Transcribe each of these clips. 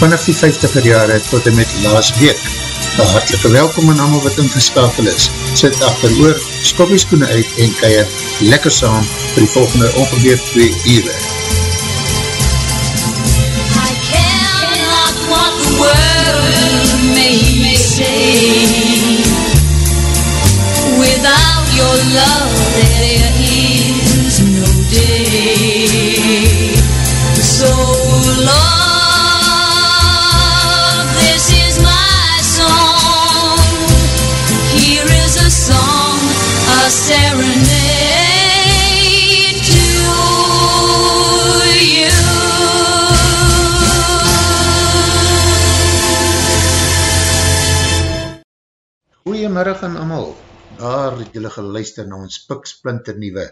vanaf die 50er jare tot en met laas week. Een hartelike welkom aan allemaal wat ingeskakel is. Sit achter oor, skopieskoene uit en keier lekker saam vir die volgende ongeveer 2 uur. Without your love, Goeiemiddag aan amal, daar het julle geluister na ons piksplinter nieuwe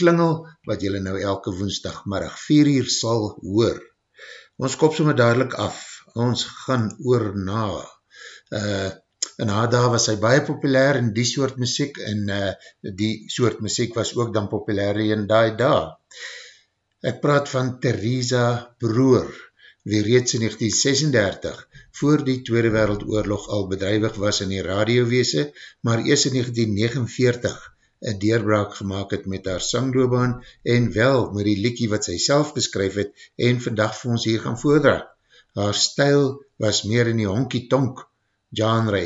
klingel, wat julle nou elke woensdagmiddag 4 uur sal hoor. Ons kop sommer dadelijk af, ons gaan oor na. Uh, in haar daar was hy baie populair in die soort muziek, en uh, die soort muziek was ook dan populair in die daar. Ek praat van Theresa Broer, wie reeds in 1936 voor die Tweede Wereldoorlog al bedrijwig was in die radiowese, maar eers in 1949 een deurbraak gemaakt het met haar sangloobaan en wel met die liekie wat sy self beskryf het en vandag vir ons hier gaan voordra. Haar stijl was meer in die honkie-tonk genre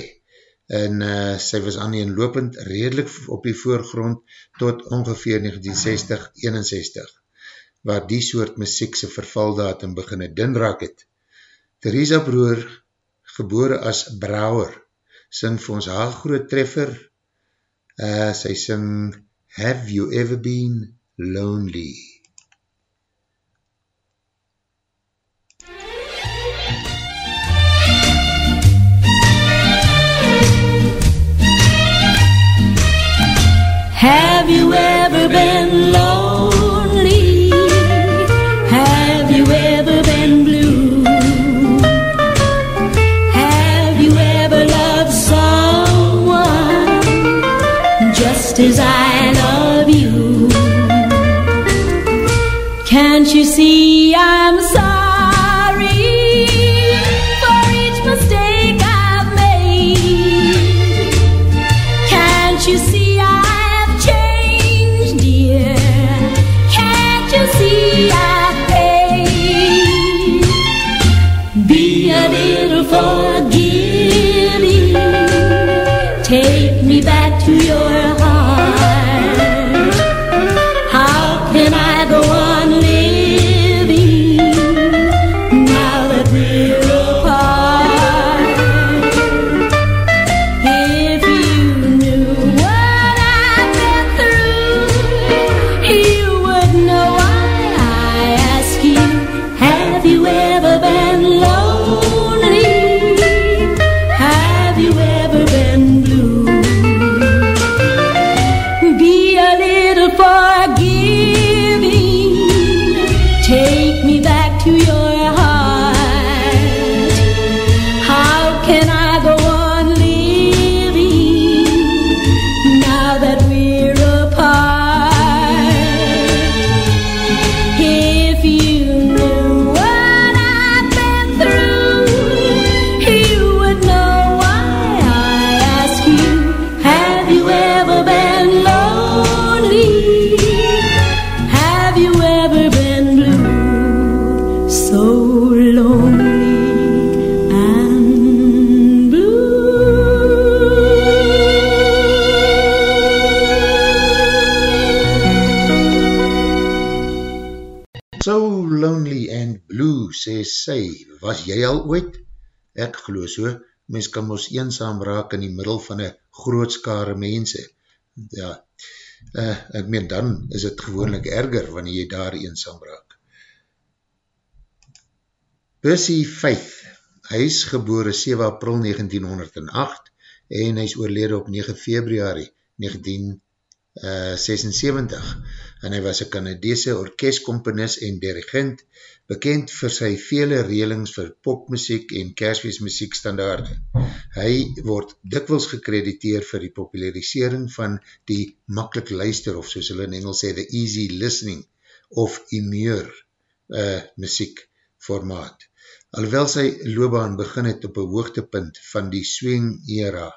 en uh, sy was aan die lopend redelijk op die voorgrond tot ongeveer 1960-61 waar die soort muziekse vervaldatum beginne dinraak het. Theresa Broer, gebore as Brouwer, sing vir ons haar groot treffer, uh, sy sing Have You Ever Been Lonely? Have you ever been lonely? Sy, was jy al ooit? Ek geloof so, mens kan ons eenzaam raak in die middel van een grootskare mense. Ja, uh, ek meen dan is het gewoonlik erger wanneer jy daar eenzaam raak. Percy Faith, hy is gebore 7 april 1908 en hy is oorlede op 9 februari 1976 en hy was een Canadese orkestkomponis en dirigent, bekend vir sy vele reelings vir popmusiek en kersfeestmusiek standaarde. Hy word dikwels gekrediteer vir die popularisering van die makkelijk luister of soos hulle in Engels sê, the easy listening of imeur uh, muziek formaat. Alhoewel sy loopbaan begin het op een hoogtepunt van die swing era,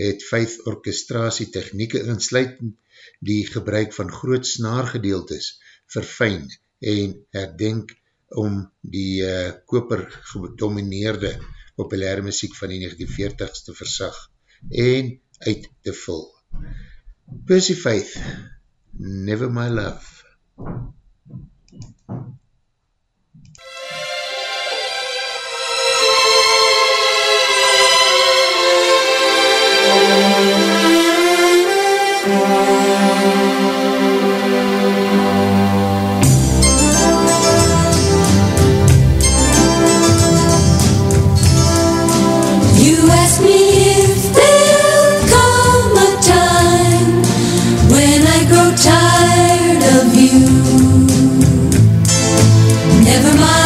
het vijf orkestratie technieke insluitend die gebruik van groot snaargedeeltes verfijn en herdenk om die uh, koper gedomineerde populaire muziek van die 1940s te versag en uit te vul. Percy Faith, Never My Love. You tired of you. Never my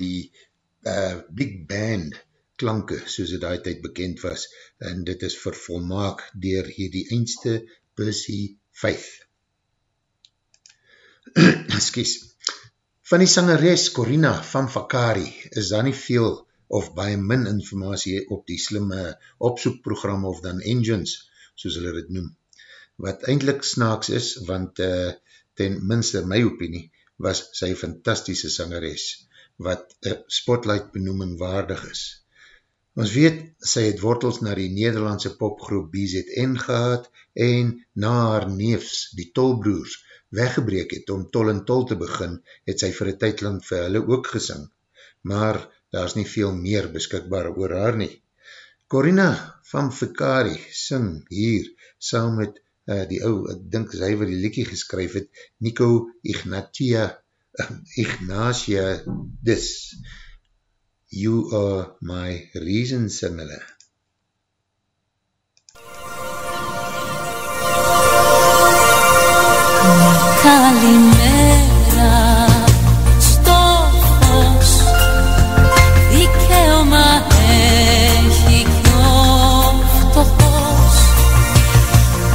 die uh, big band klanke, soos het die tijd bekend was, en dit is vervolmaak dier hierdie eindste Percy Faith. Excuse. Van die sangeres Corina van Vakari is daar nie veel of baie min informatie op die slimme opsoekprogram of dan engines, soos hulle dit noem. Wat eindelijk snaaks is, want uh, ten minste my opinie, was sy fantastische sangeres, wat een spotlight benoeming waardig is. Ons weet, sy het wortels na die Nederlandse popgroep BZN gehad en na haar neefs, die Tolbroers, weggebreek het om Tol en Tol te begin, het sy vir een tydland vir hulle ook gesing. Maar daar is nie veel meer beskikbaar oor haar nie. Corina van Fikari sing hier saam met uh, die ou, ek dink sy wat die liekie geskryf het, Nico Ignatia, Ignatia Dis. You are my reason, sing hulle. Καλημέρα στο φως Δικαίωμα έχει κι ο φτωχός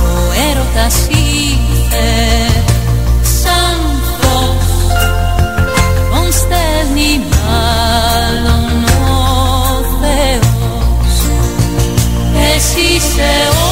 Ο έρωτας ήρθε se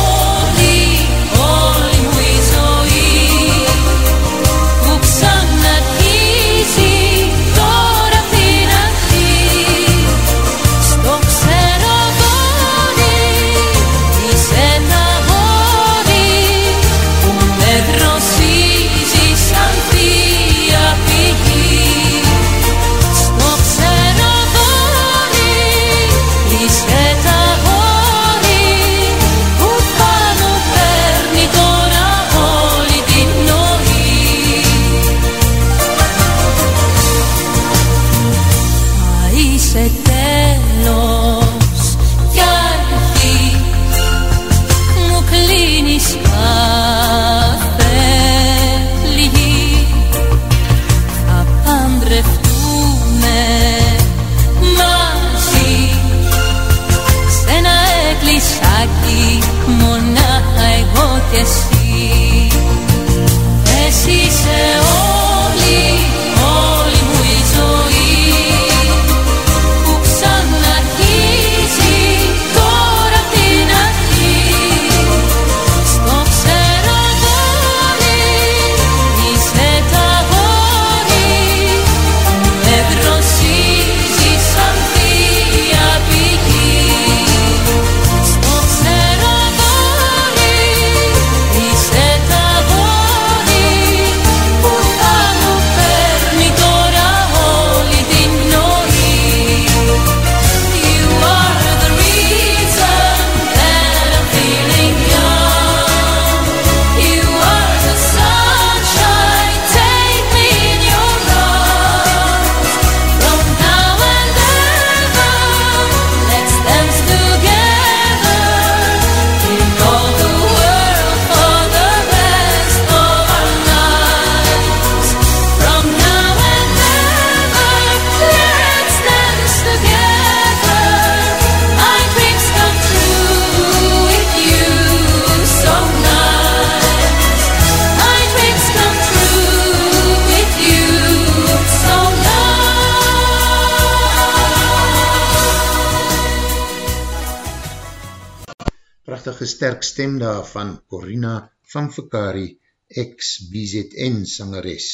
sterk stem daar van Corina van Fikari, ex-BZN sangeres.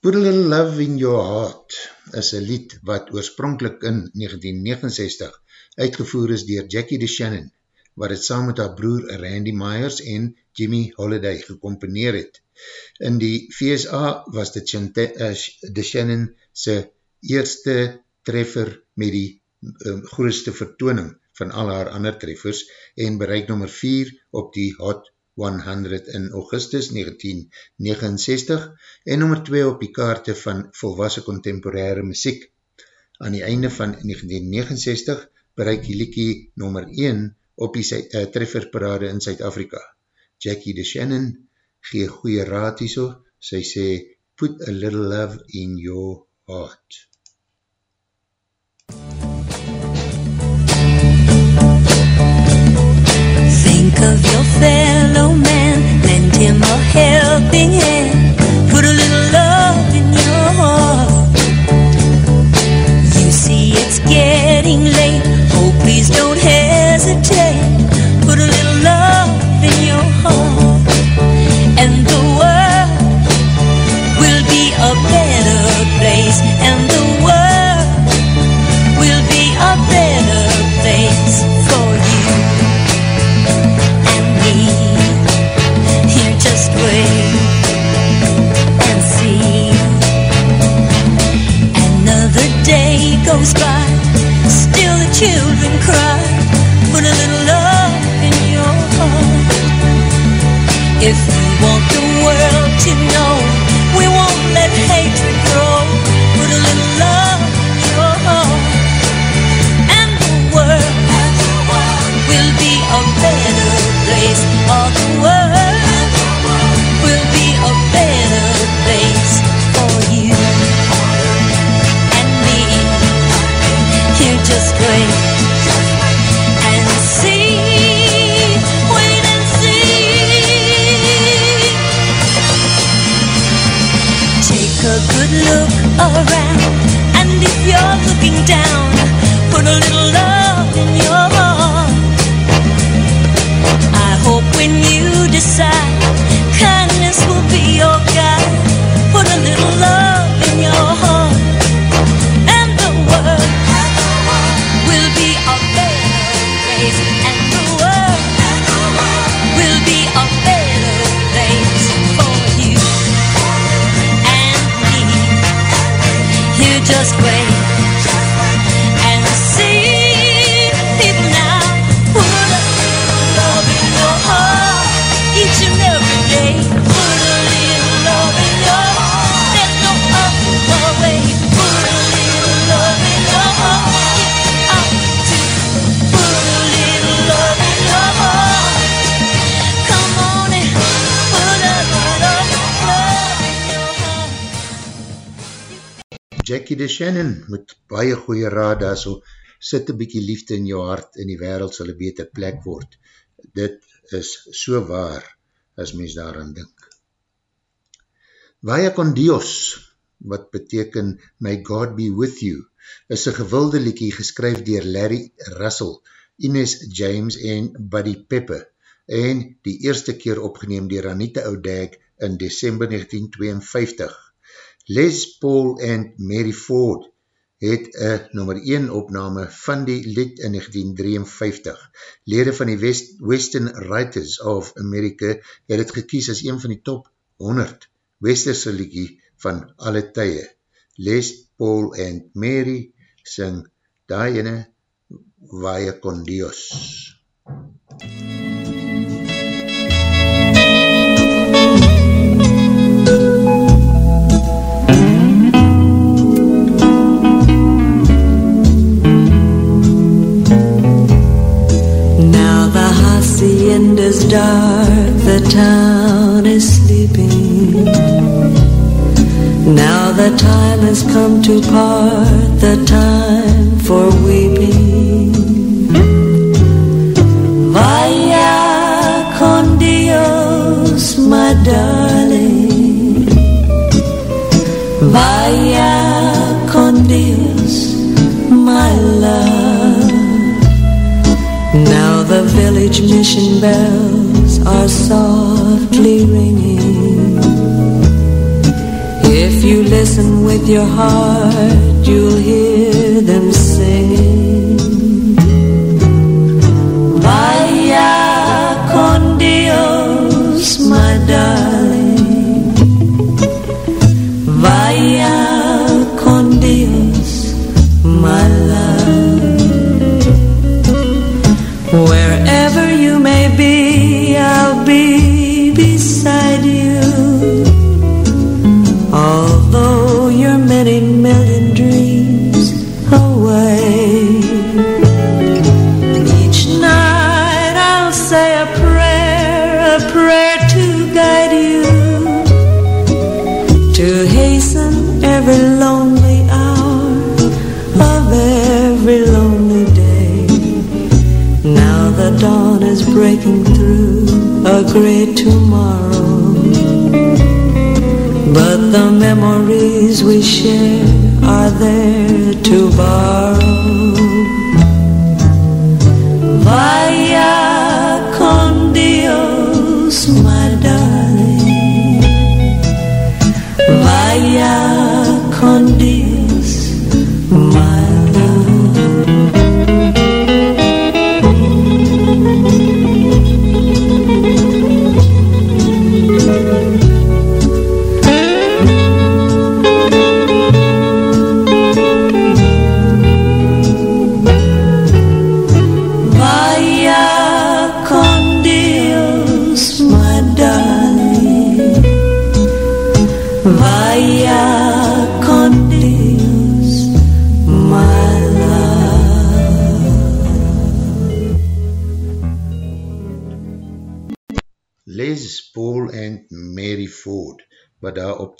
Put a Love in Your Heart is een lied wat oorspronkelijk in 1969 uitgevoer is dier Jackie DeShannon, wat het saam met haar broer Randy Myers en Jimmy Holiday gecomponeer het. In die VSA was dit Chante- uh, DeShannon sy eerste treffer met die um, grootste vertooning van al haar ander treffers en bereik nummer 4 op die Hot 100 in augustus 1969 en nummer 2 op die kaarte van volwassen contemporaire muziek. Aan die einde van 1969 bereik die liekie nummer 1 op die uh, trefferparade in Suid-Afrika. Jackie DeShannon gee goeie raad hierso, sy sê, put a little love in your heart. Think of your fellow man, lend him a helping hand, put a little love in your heart. You see it's getting late, oh please don't hesitate, put a little love in your heart. Shannon met baie goeie raad daar so, sit een bykie liefde in jou hart en die wereld sal een beter plek word. Dit is so waar as mens daaraan dink. Vaya con Dios, wat beteken May God be with you, is een gewilde liekie geskryf dier Larry Russell, Ines James en Buddy Pepper en die eerste keer opgeneem dier Anita O'Dag in December 1952. Les Paul en Mary Ford het een nummer 1 opname van die lied in 1953. Lede van die West, Western Writers of America het het gekies as een van die top 100 westerse liedje van alle tye. Les Paul en Mary sing daai ene Vaya con Dios. Now hacienda's dark, the town is sleeping. Now the time has come to part, the time for weeping. Vaya con Dios, my darling. Village mission bells are softly ringing. If you listen with your heart, you'll hear great tomorrow. But the memories we share are there to borrow.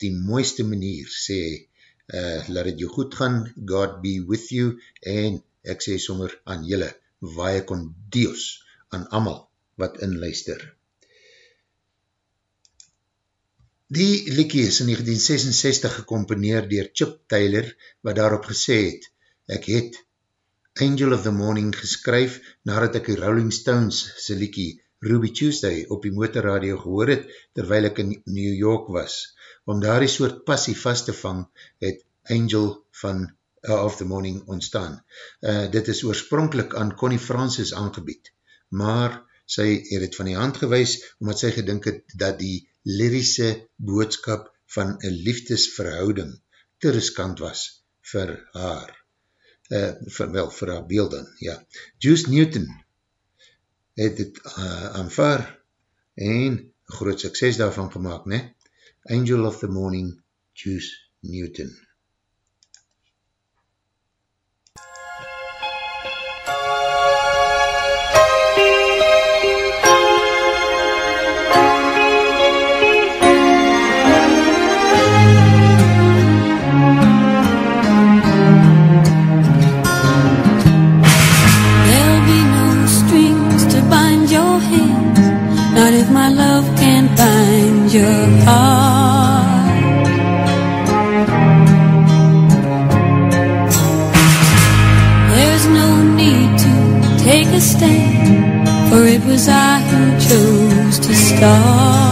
Die mooiste manier sê, uh, laat het jou goed gaan, God be with you, en ek sê sommer aan julle, waie kon dios aan amal wat inluister. Die liekie is in 1966 gecomponeer dier Chip Taylor, wat daarop gesê het, ek het Angel of the Morning geskryf nadat ek die Rolling Stones se liekie Ruby Tuesday op die motorradio gehoor het terwyl ek in New York was. Om daar die soort passie vast te vang het Angel van uh, of the Morning ontstaan. Uh, dit is oorspronkelijk aan Connie Francis aangebied, maar sy het het van die hand gewys omdat sy gedink het dat die lyrische boodskap van een liefdesverhouding te riskant was vir haar uh, vir, wel, vir haar beelden, ja. Juice Newton het het uh, aanvaar en groot sukses daarvan gemaakt, ne? Angel of the Morning, Juice Newton. There'll be for it was I who chose to start.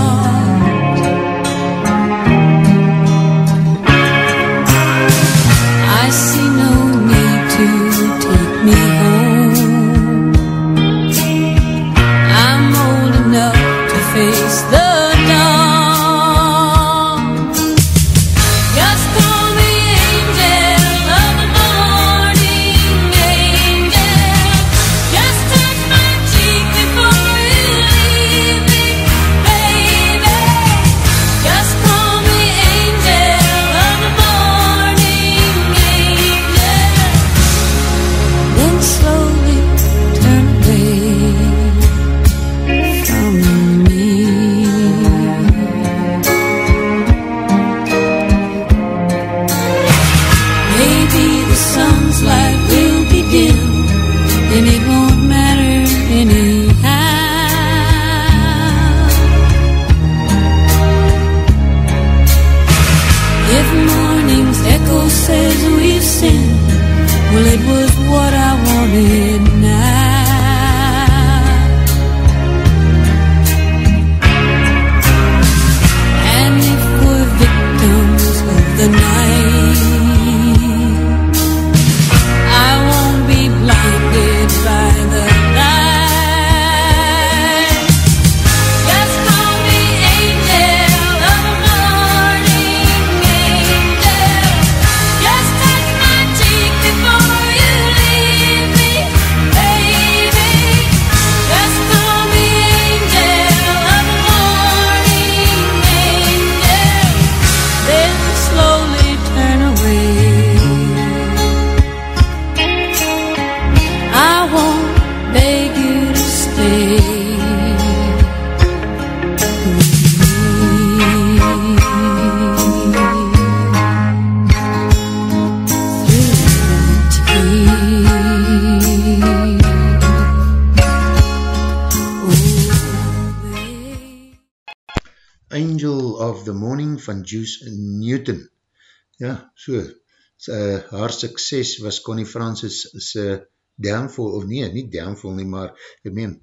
Haar sukses was Connie Francis se downfall, of nee, nie downfall nie, maar ek meen,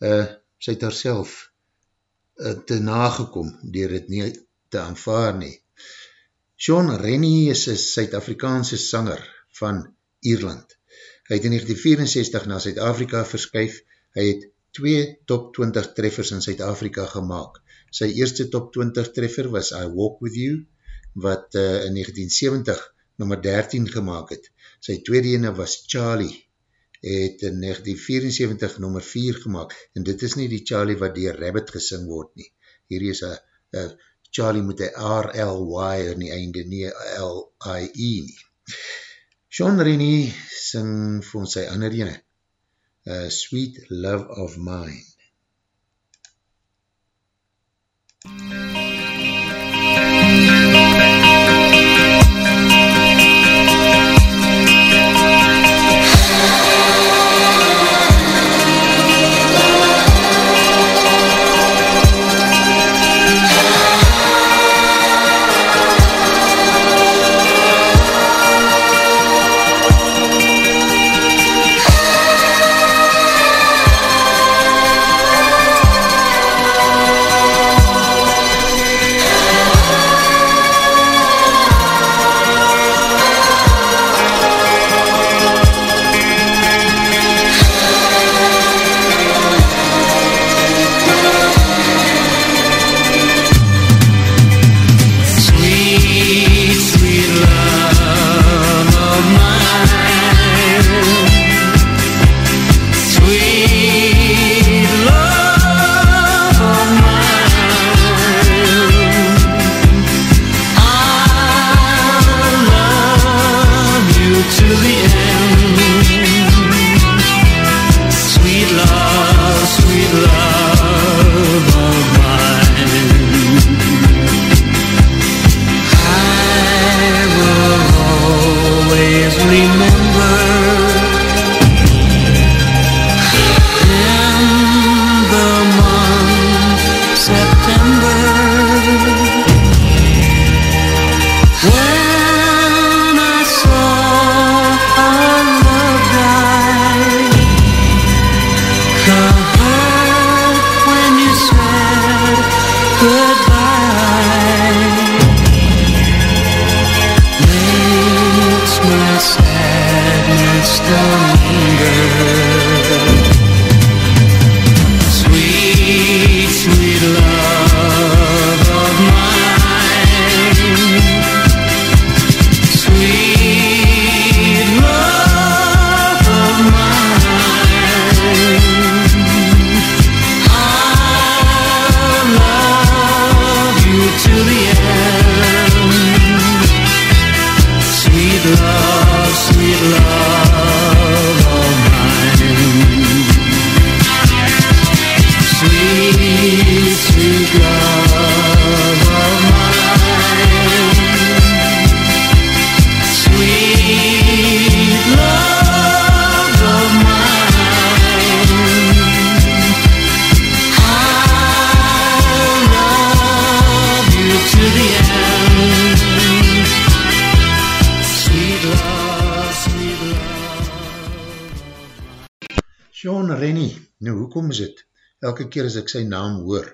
uh, sy het haar self uh, te nagekom, dier het nie te aanvaar nie. Sean Rennie is een Suid-Afrikaanse sanger van Ierland. Hy het in 1964 na Suid-Afrika verskuif, hy het twee top 20 treffers in Suid-Afrika gemaakt. Sy eerste top 20 treffer was I Walk With You, wat uh, in 1970 nummer 13 gemaakt het. Sy tweede ene was Charlie, het in 1974 nummer 4 gemaakt, en dit is nie die Charlie wat die Rabbit gesing word nie. Hier is een Charlie met een R-L-Y in die einde, nie L-I-E nie. Sean Rennie sing vir ons sy ander ene, uh, Sweet Love of Mine. Nou, keer as ek sy naam hoor,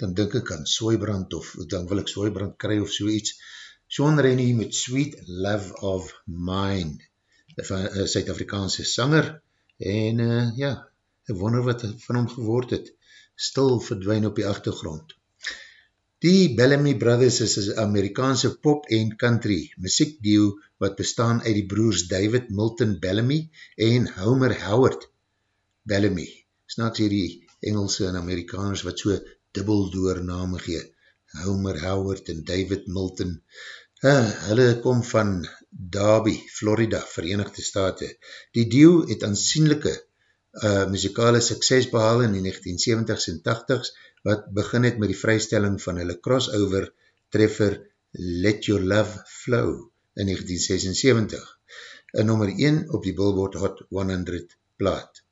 dan denk ek aan soebrand of dan wil ek soebrand kry of so iets. Sean Rennie met Sweet Love of Mine, een Suid-Afrikaanse sanger, en uh, ja, ek wonder wat van hom geword het, stil verdwijn op die achtergrond. Die Bellamy Brothers is een Amerikaanse pop en country muziekdeo wat bestaan uit die broers David Milton Bellamy en Homer Howard Bellamy. Snaaks hier die Engelse en Amerikaners wat so dubbeldoor name gee. Homer Howard en David Milton. Uh, hulle kom van Darby, Florida, Verenigde Staten. Die deel het aansienlijke uh, muzikale sukses behaal in die 1970s en 80s, wat begin het met die vrystelling van hulle crossover treffer Let Your Love Flow in 1976. Een nummer 1 op die Billboard Hot 100 plaat.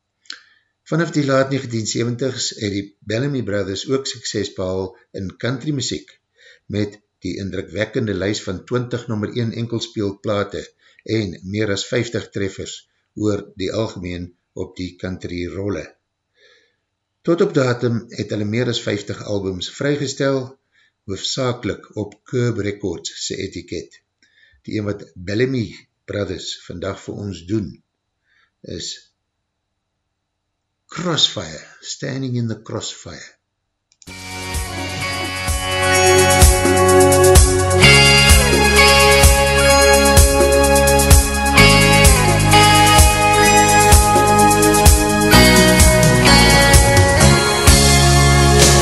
Vanaf die laat 1970s het die Bellamy Brothers ook sukses behal in country muziek met die indrukwekkende lys van 20 nummer 1 enkelspeelplate en meer as 50 treffers oor die algemeen op die country rolle. Tot op datum het hulle meer as 50 albums vrygestel, hoofdzakelik op Curb Records se etiket. Die een wat Bellamy Brothers vandag vir ons doen, is Crossfire, standing in the crossfire.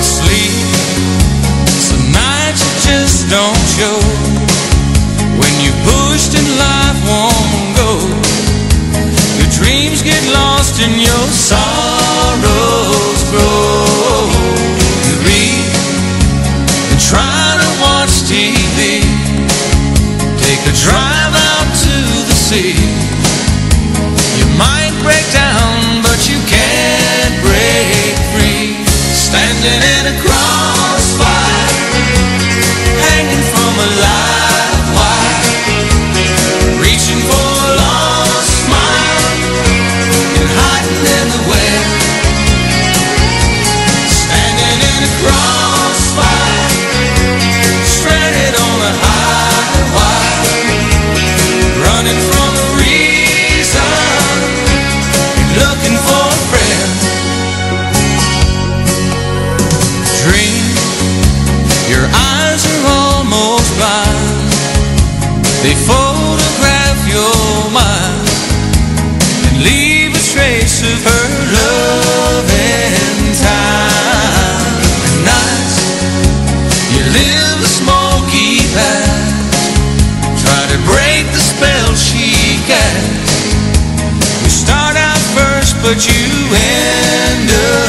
Sleep Some night you just don't show when you end up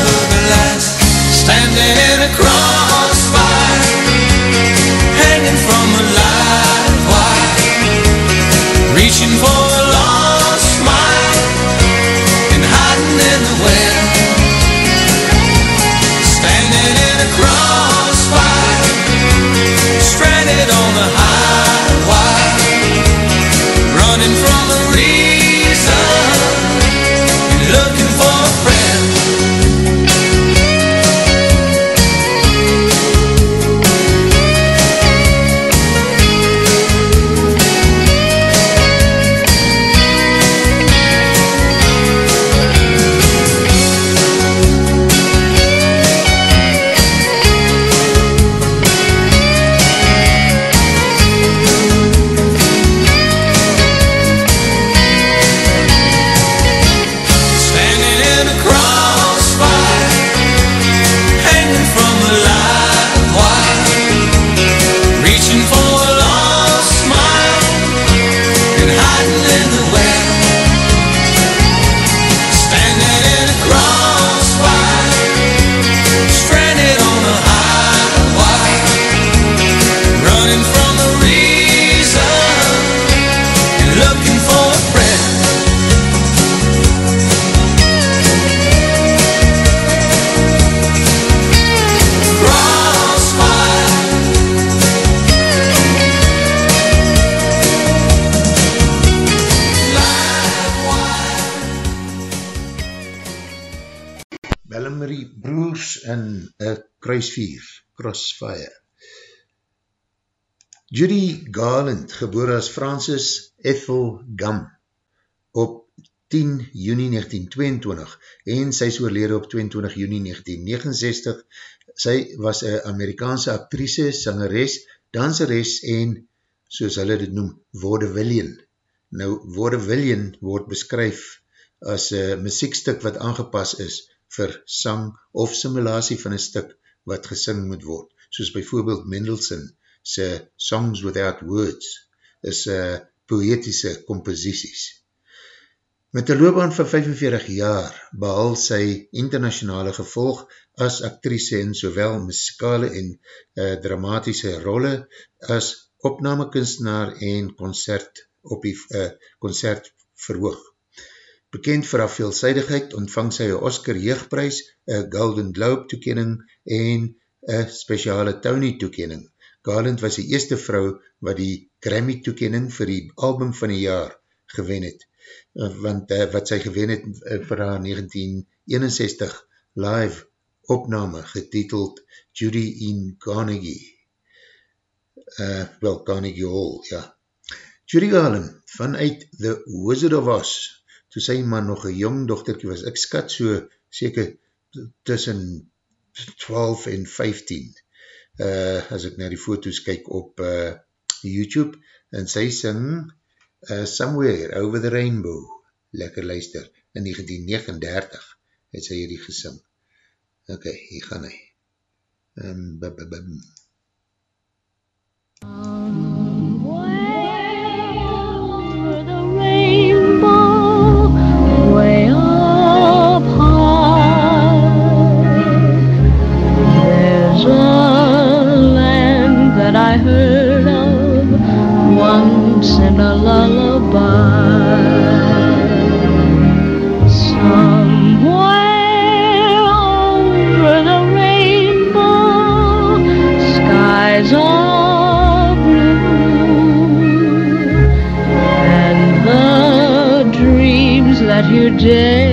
kruisvier, Crossfire. Judy Garland, geboor as Francis Ethel Gum, op 10 juni 1922 en sy is oorlede op 22 juni 1969. Sy was een Amerikaanse actrice, sangeres, danseres en, soos hulle dit noem, vaudevillian. Nou, vaudevillian word beskryf as een muziekstuk wat aangepas is vir sang of simulatie van een stuk wat gesing moet word, soos bijvoorbeeld Mendelssohn, sy Songs Without Words is uh, poëtische composities. Met een loopbaan van 45 jaar behal sy internationale gevolg as actrice in sowel muzikale en uh, dramatische rolle as opnamekunstenaar en concert op die uh, concert verhoog. Bekend vir haar veelzijdigheid ontvang sy een Oscar jeugdprijs, een Golden Globe toekening en een speciale Tony toekening. Garland was die eerste vrou wat die Grammy toekening vir die album van die jaar gewen het, eh, want uh, wat sy gewen het uh, vir haar 1961 live opname getiteld Judy in Carnegie. Uh, wel, Carnegie Hall, ja. Judy Garland, vanuit The Wizard of Oz, toe sy man nog een jong dochterkie was, ek skat so seker tussen 12 en 15, uh, as ek na die foto's kyk op uh, YouTube, en sy sing uh, Somewhere Over the Rainbow, lekker luister, in 1939 het sy hierdie gesing. Ok, hier gaan hy. Um, bum, bum, bum. Over I heard of once in a lullaby. Somewhere over the rainbow, skies blue, and the dreams that you dare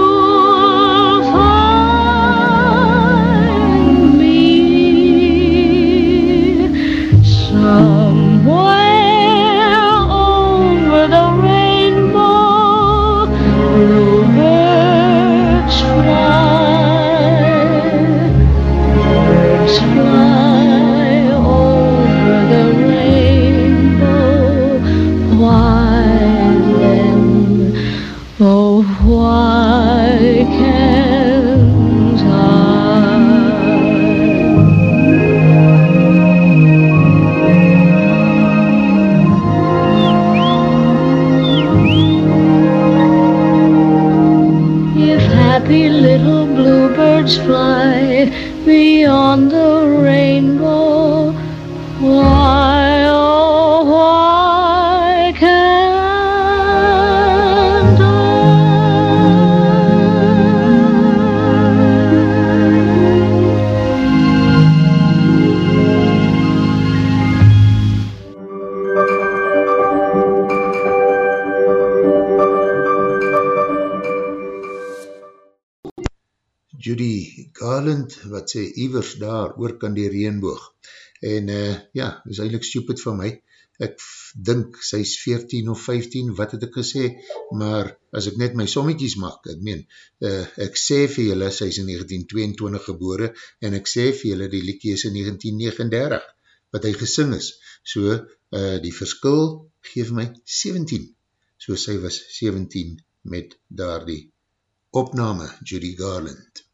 wat sê Ivers daar, oor kan die reenboog. En uh, ja, is eindelijk stupid van my. Ek dink sy is 14 of 15, wat het ek gesê, maar as ek net my sommetjies maak, ek meen, uh, ek sê vir julle, sy is in 1922 gebore, en ek sê vir julle, die liekie is in 1939, wat hy gesing is. So, uh, die verskil geef my 17. So, sy was 17 met daar die opname, Judy Garland.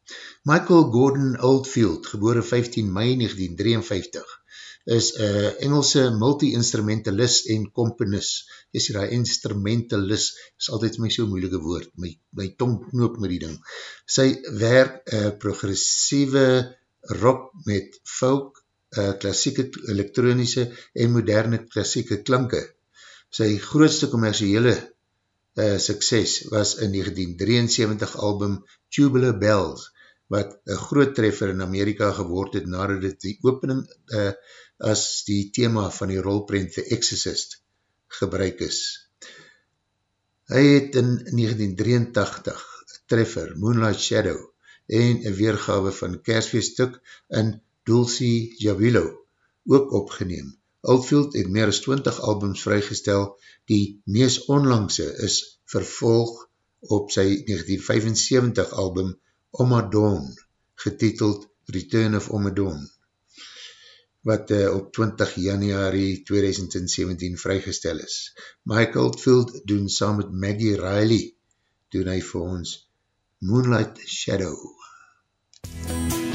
Michael Gordon Oldfield, gebore 15 mei 1953, is een Engelse multi-instrumentalist en componist. Jy sê die instrumentalist is altyd my so moeilike woord, my, my tong knoop met die ding. Sy werk uh, progressieve rock met folk, uh, klassieke elektronische en moderne klassieke klanke. Sy grootste commerciële uh, sukses was in 1973 album Tubular Bells, wat een groot treffer in Amerika geword het nadat dit die opening uh, as die thema van die rolprint The Exorcist gebruik is. Hy het in 1983 treffer Moonlight Shadow en een weergawe van Kersfeestuk in Dulce Javilo ook opgeneem. Oldfield het meer as 20 albums vrygestel, die mees onlangse is vervolg op sy 1975 album Omadon, getiteld Return of Omadon, wat uh, op 20 januari 2017 vrygestel is. Mike Oldfield doen saam met Maggie Riley, doen hy vir ons Moonlight Shadow. The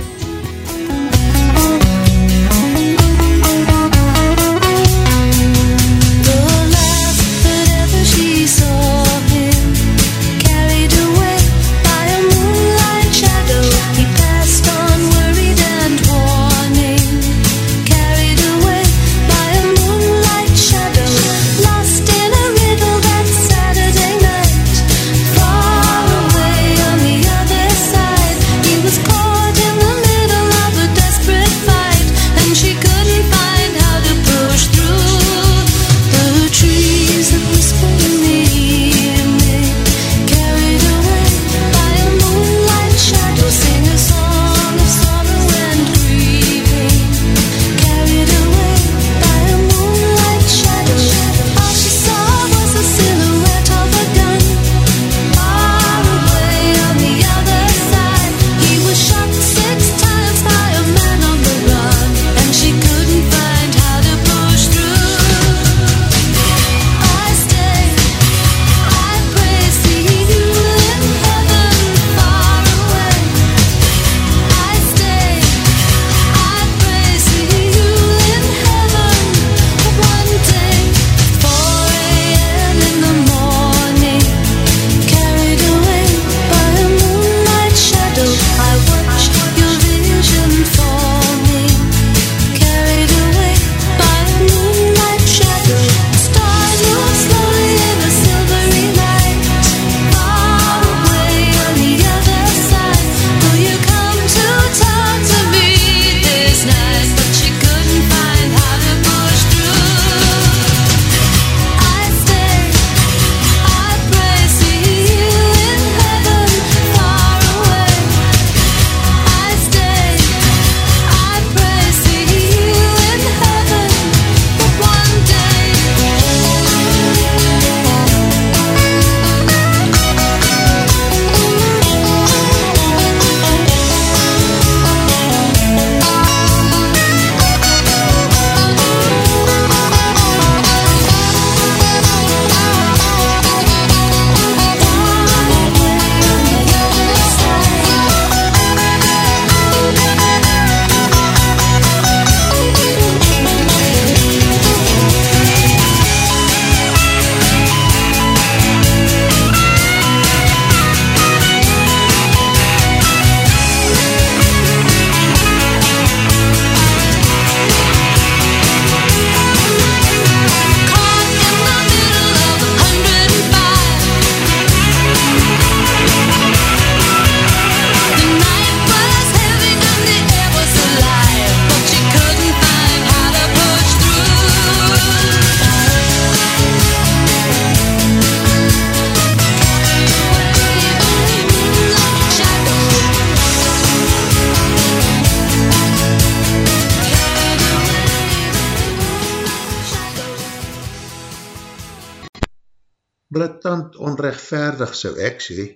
sou ek sê,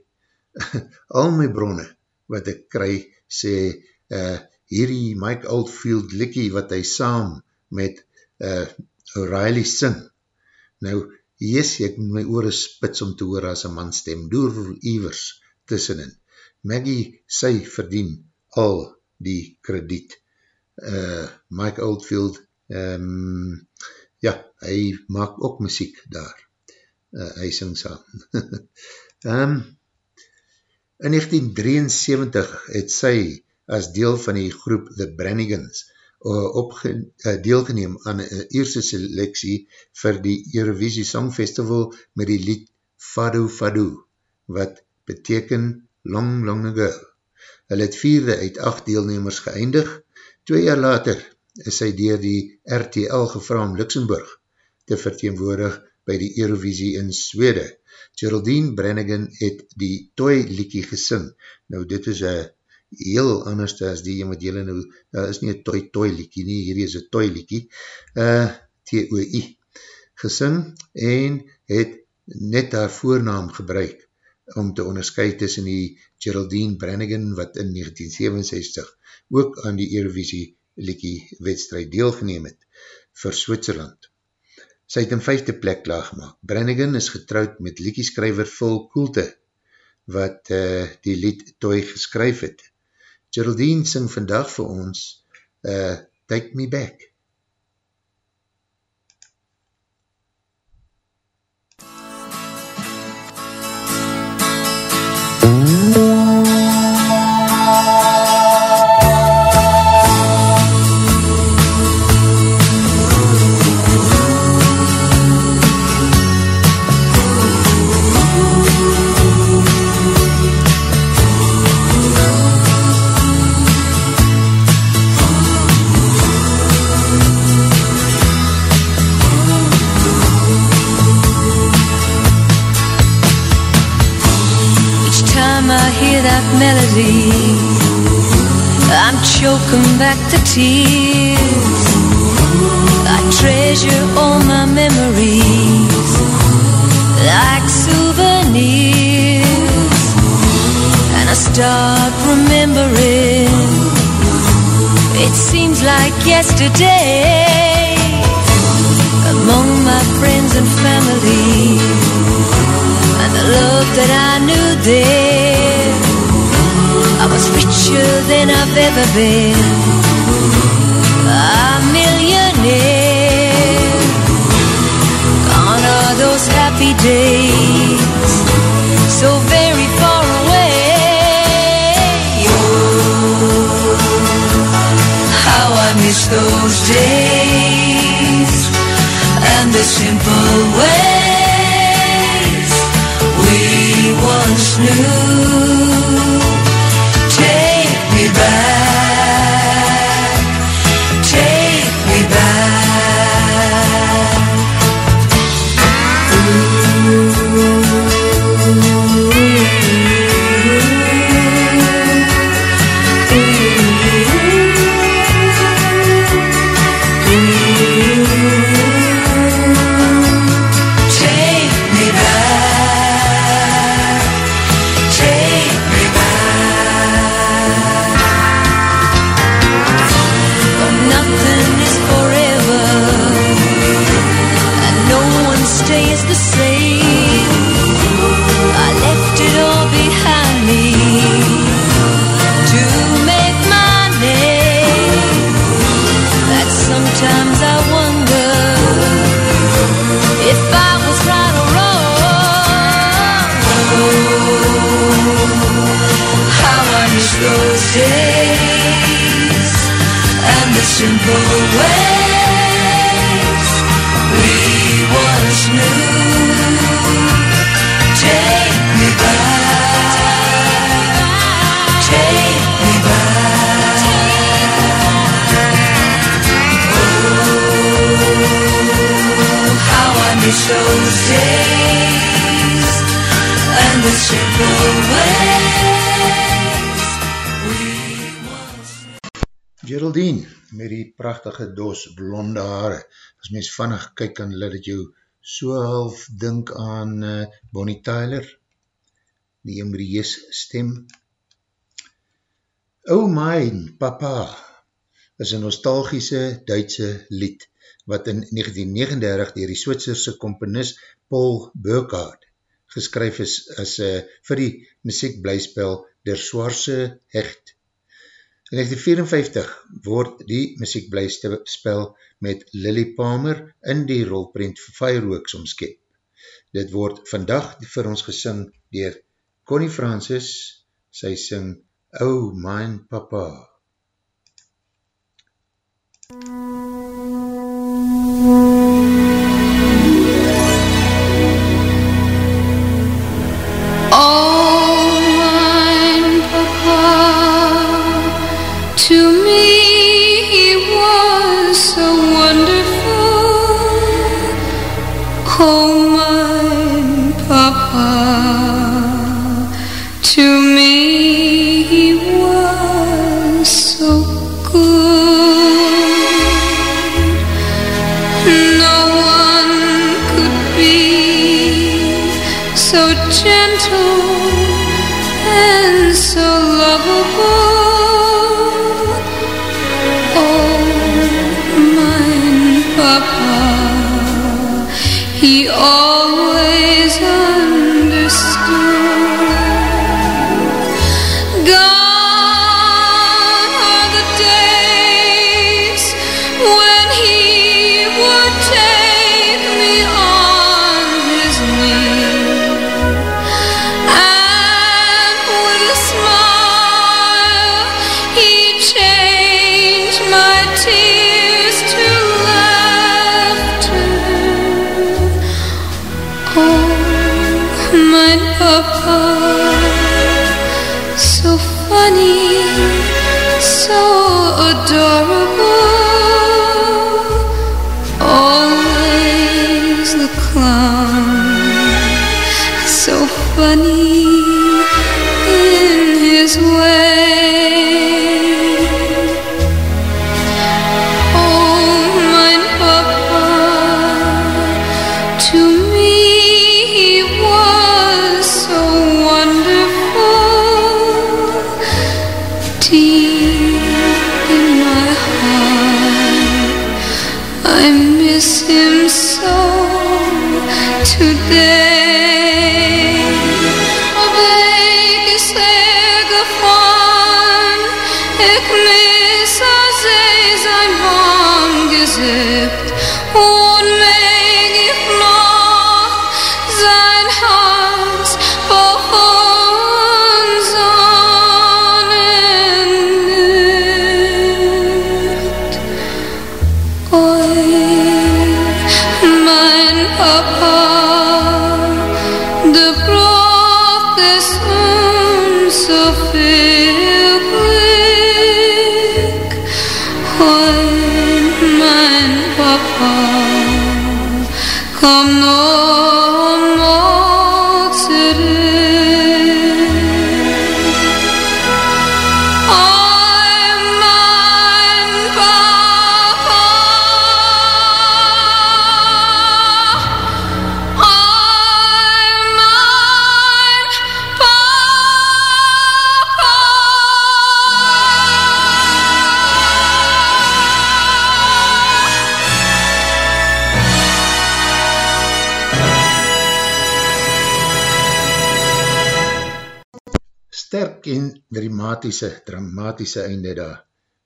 al my bronne wat ek kry sê, uh, hierdie Mike Oldfield likkie wat hy saam met uh, O'Reilly sing, nou, yes, ek moet my oore spits om te hoor as een man stem, door ivers tussenin. Maggie, sy verdien al die krediet. Uh, Mike Oldfield, um, ja, hy maak ook muziek daar. Uh, hy sing saam. um, in 1973 het sy as deel van die groep The Brannigans uh, opge, uh, deelgeneem aan een eerste selectie vir die Eurovisie Song Festival met die lied Fado Fado, wat beteken Long Long Ago. Hulle het vierde uit acht deelnemers geëindig. Twee jaar later is hy dier die RTL gevra om Luxemburg te verteenwoordig by die Eurovisie in Swede. Geraldine Brannigan het die toy liekie gesing. Nou dit is een heel anders as die wat jylle nou, daar is nie een toy toy liekie nie, hier is een toy liekie, uh, T-O-I, gesing en het net haar voornaam gebruik om te onderscheid tussen die Geraldine Brannigan wat in 1967 ook aan die Eurovisie liekie wedstrijd deelgeneem het vir Switserland. Sy het in vijfde plek klaar gemaakt. Brannigan is getrouwd met liekieskrijver Phil Koelte wat uh, die lied Toy geskryf het. Geraldine sing vandag vir ons uh, Take Me Back. melody. Choking back the tears. I treasure all my memories like souvenirs. And I start remembering. It seems like yesterday among my friends and family and the love that I knew there was richer than I've ever been. A millionaire. Gone are those happy days. So very far away. Oh, how I miss those days. And the simple ways we once knew Geraldine, met die prachtige dos blonde haare, as mens vannig kyk kan laat het jou so half dink aan uh, Bonnie Tyler, die een met die yes stem. Oh mine, papa, is een nostalgiese Duitse lied, wat in 1939 dier die Switserse komponist Paul Burkhardt geskryf is as uh, vir die muziekblijspel Der Swaarse Hecht. In 1954 word die muziekblijspel met Lily Palmer in die rolprint Fireworks omskep. Dit word vandag vir ons gesing dier Connie Francis, sy sing Oh Mine Papa. Thank you. roses. Dramatische, dramatische einde daar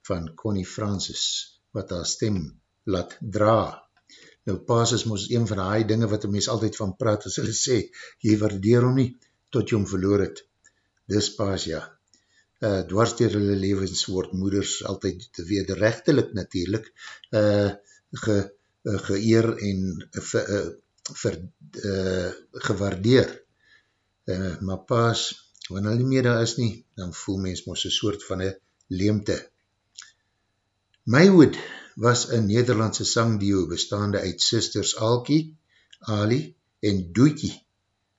van Connie Francis, wat haar stem laat dra. Nou, paas is ons een van die dinge wat die mens altyd van praat, as hulle sê, jy waardeer hom nie, tot jy hom verloor het. Dis paas, ja. Uh, dwars dier hulle levens word moeders altyd wederrechtelik natuurlijk uh, ge, uh, geëer en uh, ver, uh, ver, uh, gewaardeer. Uh, maar paas, wanneer hulle nie meer daar is nie, dan voel mens ons een soort van een leemte. Maywood was een Nederlandse sangdio bestaande uit sisters Alkie, Ali en Doekie,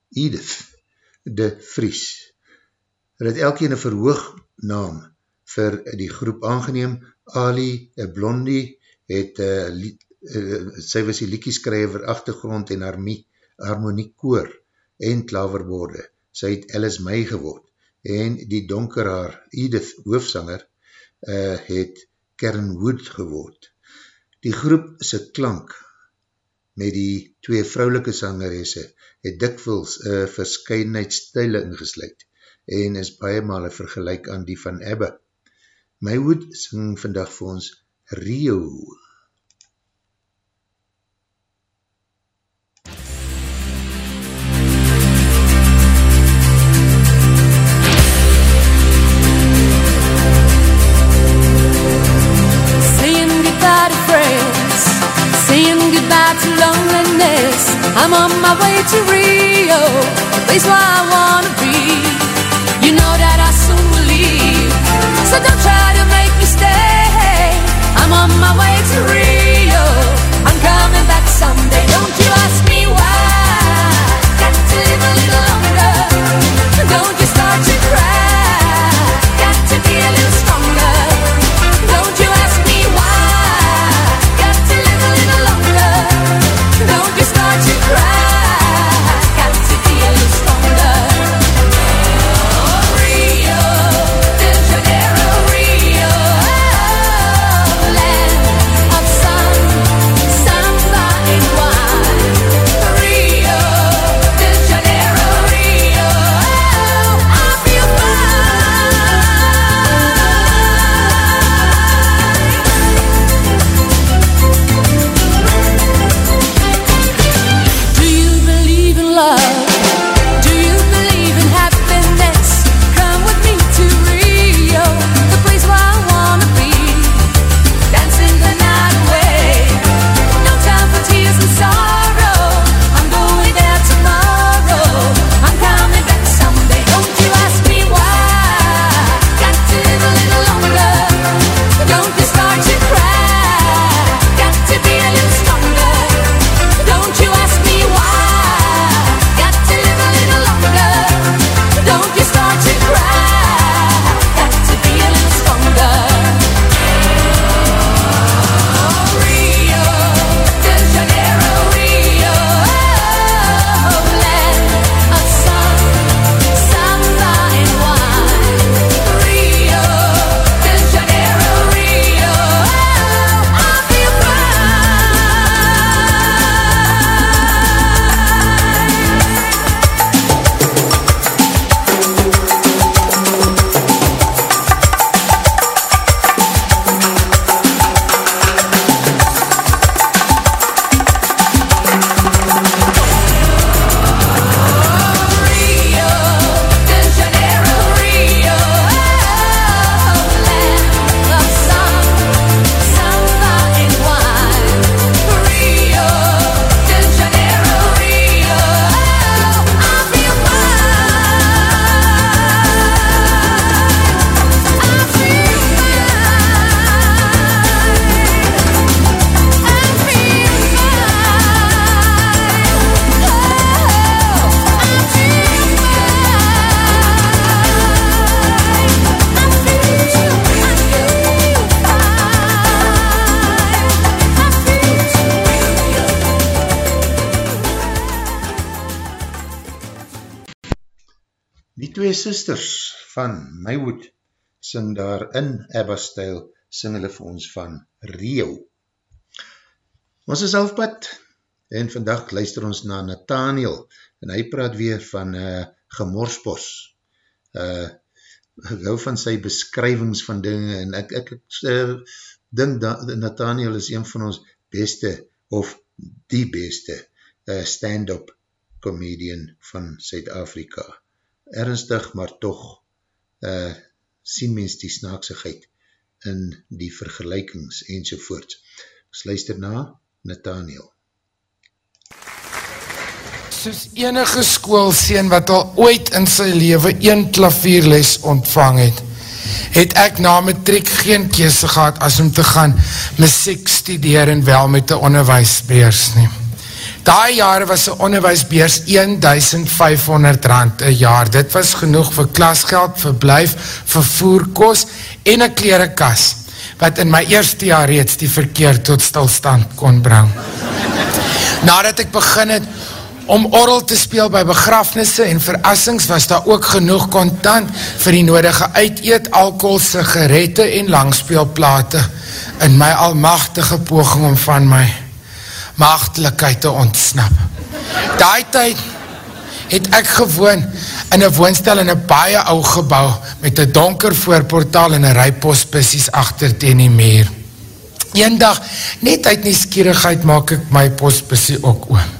Edith de Vries. Hulle het elkeen een verhoognaam vir die groep aangeneem. Ali, een blondie, het, uh, uh, sy was die liekieskrijver, achtergrond en harmie, harmoniekoor en klaverborde. Sy het Alice May geword en die donkeraar Edith hoofsanger uh, het Karen Wood geword. Die groep sy klank met die twee vrouwelike sangeresse het dikwils uh, verscheidenheidsstijle ingesluid en is baie male vergelijk aan die van Ebbe. Maywood sing vandag vir ons Rio. Saying saying goodbye to loneliness. I'm on my way to Rio, the place where I wanna be. You know that I soon will leave, so don't try to make me stay. I'm on my way to Rio, sisters van Maywood sing daar in Abba-stijl, sing hulle vir ons van Rio. Ons is halfpad en vandag luister ons na Nathaniel en hy praat weer van uh, gemorspos. Uh, ek hou van sy beskrywings van dinge en ek, ek, ek uh, dink dat Nathaniel is een van ons beste of die beste uh, stand-up comedian van Suid-Afrika. Ernstig, maar toch uh, sien mens die snaaksigheid in die vergelijkings enzovoorts. Ons luister na Nathaniel. Soos enige skoolseen wat al ooit in sy leven een klavierles ontvang het, het ek na matriek geen kese gehad as om te gaan muziek studeer en wel met die onderwijsbeers neem. Daai jare was een onderwijsbeers 1500 rand een jaar. Dit was genoeg vir klasgeld, verblijf, vervoerkos en een klerekas, wat in my eerste jaar reeds die verkeer tot stilstand kon bring. Nadat ek begin het om orrel te speel by begrafnisse en verassings, was daar ook genoeg kontant vir die nodige uiteet, alcohol, sigarette en langspeelplate in my almachtige poging om van my maagdelikheid te ontsnap. Daai tyd het ek gewoon in een woonstel in een baie ou gebouw met een donker voorportaal en een rij postbussies achter teen die meer. Een dag, net uit nieuwsgierigheid maak ek my postbussie ook oom.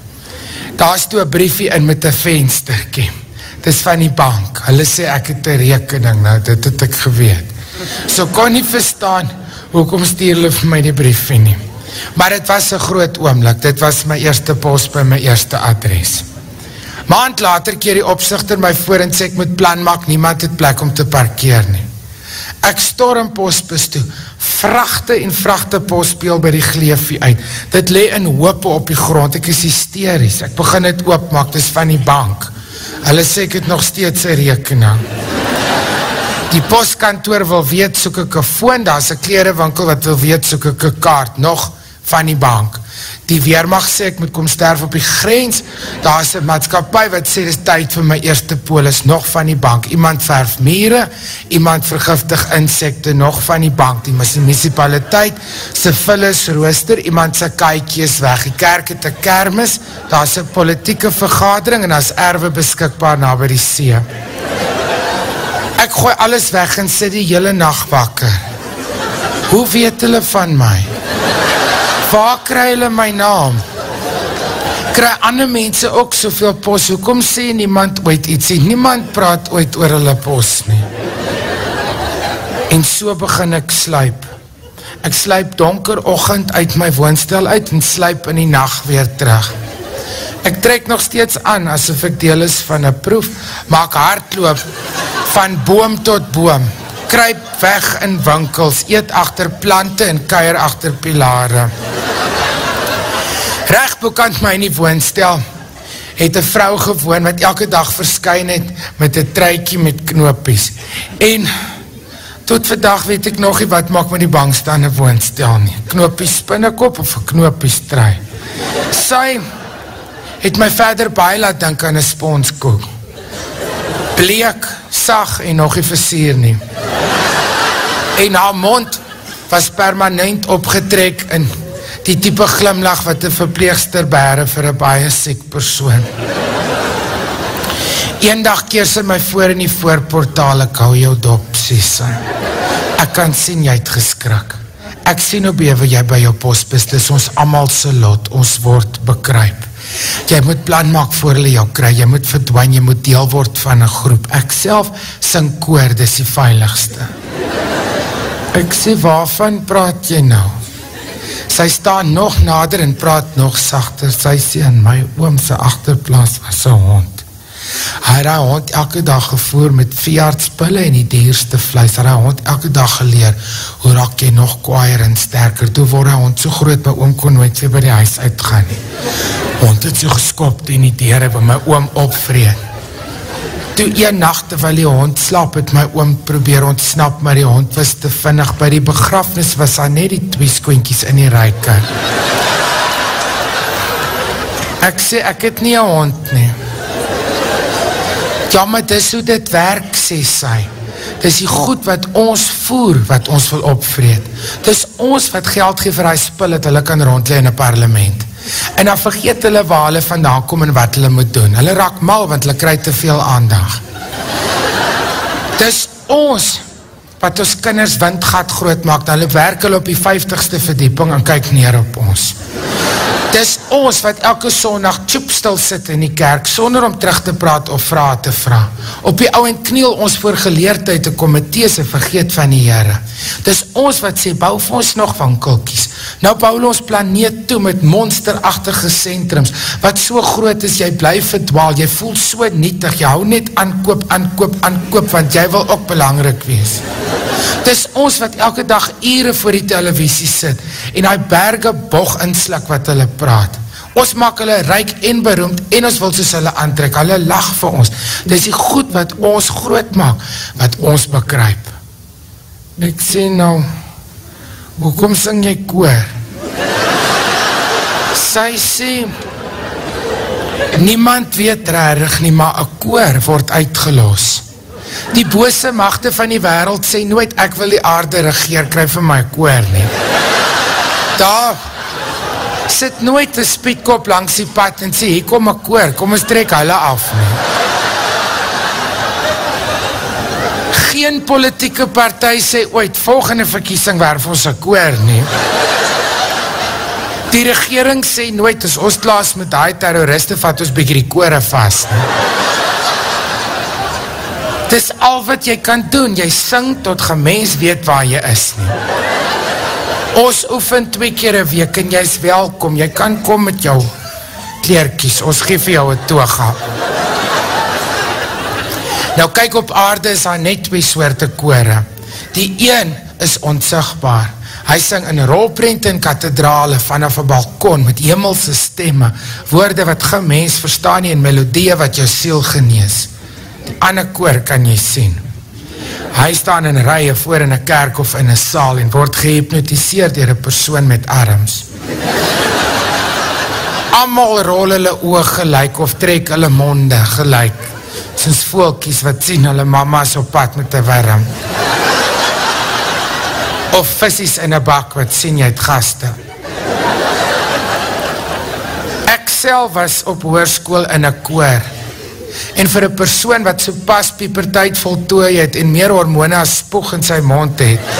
Daar is toe een briefie in met een vensterkie. Dit is van die bank. Hulle sê ek het een rekening, nou dit het ek geweet. So kon nie verstaan, hoekom stuur hulle vir my die briefie nie. Maar het was een groot oomlik, dit was my eerste post by my eerste adres. Maand later keer die opzichter my voor en sê ek moet plan maak, niemand het plek om te parkeer nie. Ek storm postbus toe, vrachte en vrachte postbeel by die gleefie uit. Dit le in hoope op die grond, ek is hysterisch, ek begin het oopmaak, dit is van die bank. Hulle sê ek het nog steeds een rekening. Die postkantoor wil weet, soek ek een foon, daar is een klerenwinkel wat wil weet, soek ek een kaart, nog van die bank. Die Weermacht sê ek moet kom sterf op die grens, daar is een maatskapie wat sê, dit is tyd vir my eerste polis, nog van die bank. Iemand verf mire, iemand vergiftig insekte, nog van die bank. Die municipaliteit, syphilis rooster, iemand sy kaikie is weg. Die kerk het een kermis, daar is een politieke vergadering en daar is erwe beskikbaar na by die see. Ek gooi alles weg en sê die hele nacht wakker. Hoe weet hulle van my? Waar kry hulle my naam? Kry ander mense ook soveel pos, hoekom sê niemand ooit iets, sê niemand praat ooit oor hulle pos nie. En so begin ek sluip. Ek sluip donker ochend uit my woonstel uit en sluip in die nacht weer terug. Ek trek nog steeds aan asof ek deel is van een proef, maak hardloop van boom tot boom, kruip weg in winkels, eet achter plante en keier achter pilare. Rechtbekant my in die woonstel, het een vrou gewoon wat elke dag verskyn het met een truikie met knoopies. En tot vandag weet ek nog nie wat maak met die bangstaande woonstel nie. Knoopies spinnekop of knoopies trui. Sy het my verder baie laat denk aan een sponskoek. Bleek, sag en nog nie versier nie. En haar mond was permanent opgetrek in die type glimlach wat die verpleegster bere vir een baie siek persoon. Eendag keer sy my voor in die voorportaal, ek hou jou dop, sê sy. Ek kan sien jy het geskrik. Ek sien hoe bewe jy by jou postbus, dis ons amal se lot, ons word bekryp. Jy moet plan maak voor hulle jou kry, jy moet verdwijn, jy moet deel word van een groep. Ek self sing koor, dis die veiligste. Ek sê, waarvan praat jy nou? Sy staan nog nader en praat nog sachter. Sy sê, in my oomse achterplaas was een hond. Hy het die hond elke dag gevoer met veeartspille en die dierste vlees. Hy het die hond elke dag geleer, hoe raak jy nog kwaaier en sterker. Toe word die hond so groot, my oom kon nooit weer by die huis uitgaan nie. Hond het so geskopt en die dieren by my oom opvreed. Toe een nacht, terwijl die hond slap, het my oom probeer ontsnap, maar die hond was te vinnig. By die begrafnis was daar net die twee skoentjies in die reike. Ek sê, ek het nie een hond nie. Ja, maar dis hoe dit werk, sê sy. Dis die goed wat ons voer, wat ons wil opvreed. Dis ons wat geld geef vir die spul, dat hulle kan rondlee in die parlement. En dan vergeet hulle waar hulle vandaan kom en wat hulle moet doen. Hulle raak mal, want hulle krijg te veel aandag. Dis ons wat ons kinders windgat groot maak, dan hulle werk hulle op die 50ste verdieping en kyk neer op ons. Dis ons wat elke sondag tjoepstil sit in die kerk, sonder om terug te praat of vraag te vraag. Op die ou en kniel ons voor geleerdheid te komitee se vergeet van die Heere. Dis ons wat sê, bou vir ons nog wankelkies. Nou bou ons planeet toe met monsterachtige centrums, wat so groot is, jy bly verdwaal, jy voel so nietig, jy hou net aankoop, aankoop, aankoop, want jy wil ook belangrijk wees. Dis ons wat elke dag ure voor die televisie sit, en die berge boch inslik wat hulle. Ons maak hulle ryk en beroemd en ons wil soos hulle aantrek. Hulle lach vir ons. Dit is die goed wat ons groot maak, wat ons bekryp. Ek sê nou, hoekom sing jy koor? Sy sê, niemand weet rarig nie, maar een koor word uitgelos. Die bose machte van die wereld sê nooit, ek wil die aarde regeer, kryf vir my koor nie. Daar, sit nooit een spietkop langs die pad en sê, hier kom ek koor, kom ons trek hulle af nie. Geen politieke partij sê ooit, volgende verkiesing werf ons een koor nie. Die regering sê nooit, as ons klaas met die terroriste vat ons bykie die koore vast nie. Dis al wat jy kan doen, jy sing tot gemens weet waar jy is nie. Ons oefen twee keer een week en jy is welkom. Jy kan kom met jou kleerkies. Ons geef jou een toga. Nou kyk op aarde is daar net twee soorte kore. Die een is onsigbaar. Hy sing in rolprent en kathedrale vanaf een balkon met hemelse stemme, woorde wat geen mens verstaan nie en melodie wat jou siel genees. Die ander koor kan jy sien. Hy staan in rye voor in een kerk of in een saal en word gehypnotiseerd dier een persoon met arms. Amal rol hulle oog gelijk of trek hulle monde gelijk, soos volkies wat sien hulle mama's op pad met een warm. Of visies in een bak wat sien jy het gaste. Ek self was op hoerskoel in een koor, en vir een persoon wat so pas piepertijd voltooi het en meer hormone as spoeg in sy mond het,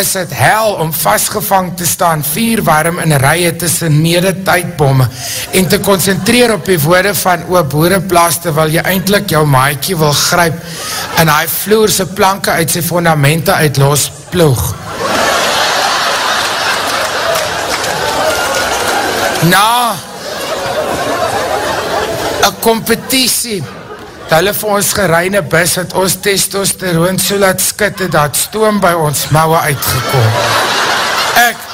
is het hel om vastgevang te staan vier warm in rye tussen mede tydbomme en te concentreer op die woorde van oe boereplaas terwyl jy eindelijk jou maaikie wil gryp en hy vloerse planke uit sy fundamente uit los ploeg. Na, een competitie, dat hulle vir ons gereine bus, het ons testosteroon so laat skitte, dat stoom by ons mouwe uitgekom. Ek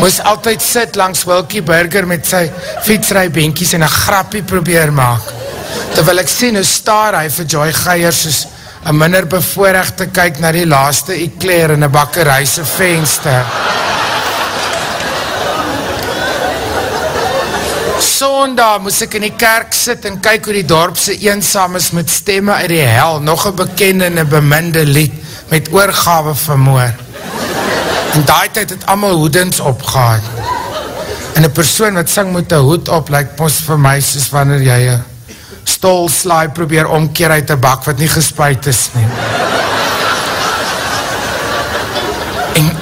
moes altyd sit langs Wilkie Burger met sy fietsrijbenkies en een grappie probeer maak. Terwyl ek sien hoe staar hy vir Joy Geier soos een minder bevoorrecht te kyk na die laaste ekleer in een bakkerijse venster. Sondag moes ek in die kerk sit en kyk hoe die dorpse eensam is met stemme uit die hel, nog een bekende en een beminde lied met oorgave vermoor. En daai tyd het allemaal hoedens opgehaad. En een persoon wat sing met een hoed op, lyk mos vir my soos wanneer jy een stolslaai probeer omkeer uit een bak wat nie gespuit is nie.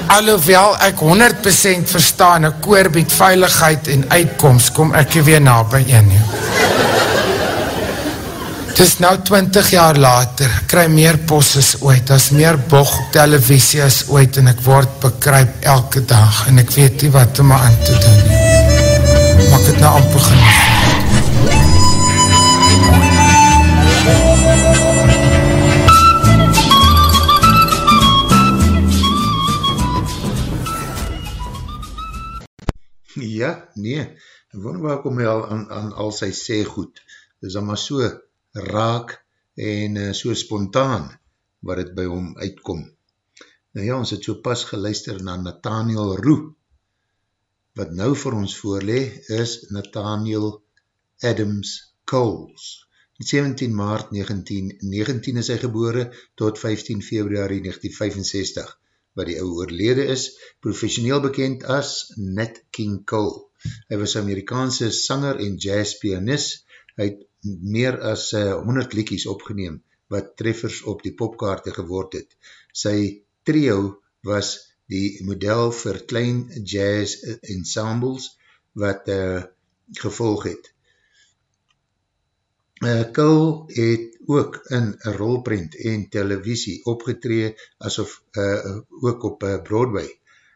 Alhoewel ek 100% verstaan, een koor bied veiligheid en uitkomst, kom ek weer na by een. Het is nou 20 jaar later, ek krij meer pos as ooit, as meer boch op televisie as ooit, en ek word bekryp elke dag, en ek weet nie wat om my aan te doen. Maar ek het nou amper genoeg. Nee, ek wonder waar kom hy al aan, aan al sy sê goed, is dan maar so raak en uh, so spontaan wat het by hom uitkom. Nou ja, ons het so pas geluister na Nathaniel Roe, wat nou vir ons voorlee is Nathaniel Adams Coles. 17 maart 1919 is hy gebore tot 15 februari 1965, wat die ou oorlede is, professioneel bekend as Nat King Cole. Hy was Amerikaanse sanger en jazz pianist, hy het meer as uh, 100 liekies opgeneem, wat treffers op die popkaarte geword het. Sy trio was die model vir klein jazz ensembles wat uh, gevolg het. Uh, Cole het ook in rolprint en televisie opgetree asof uh, ook op uh, Broadway.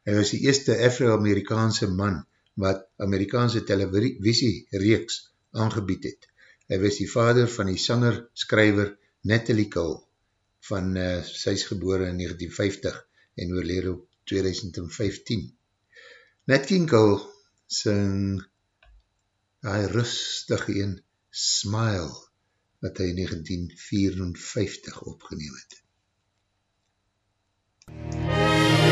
Hy was die eerste Afro-Amerikaanse man wat Amerikaanse televisie reeks aangebied het. Hy was die vader van die sanger, skryver Natalie Cole van uh, sy is gebore in 1950 en oorlede op 2015. Nat King Cole syng hy rustig een smile wat hy in 1954 opgeneem het. Smile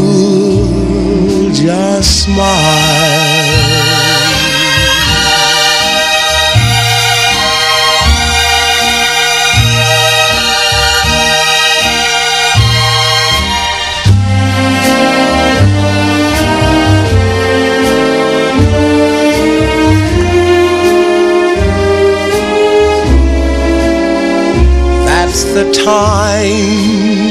smile That's the time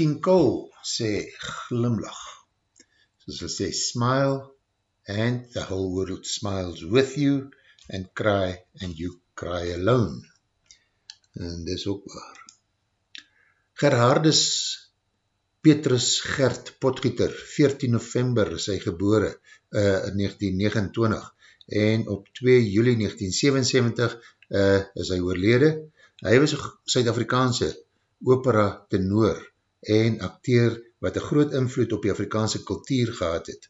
King Cole sê glimlach. Soos hy sê, smile and the whole world smiles with you and cry and you cry alone. En dis ook waar. Gerhardus Petrus Gert Potgieter, 14 november is hy gebore uh, in 1929 en op 2 juli 1977 uh, is hy oorlede. Hy was een Suid-Afrikaanse opera tenor en acteur wat een groot invloed op die Afrikaanse kultuur gehad het.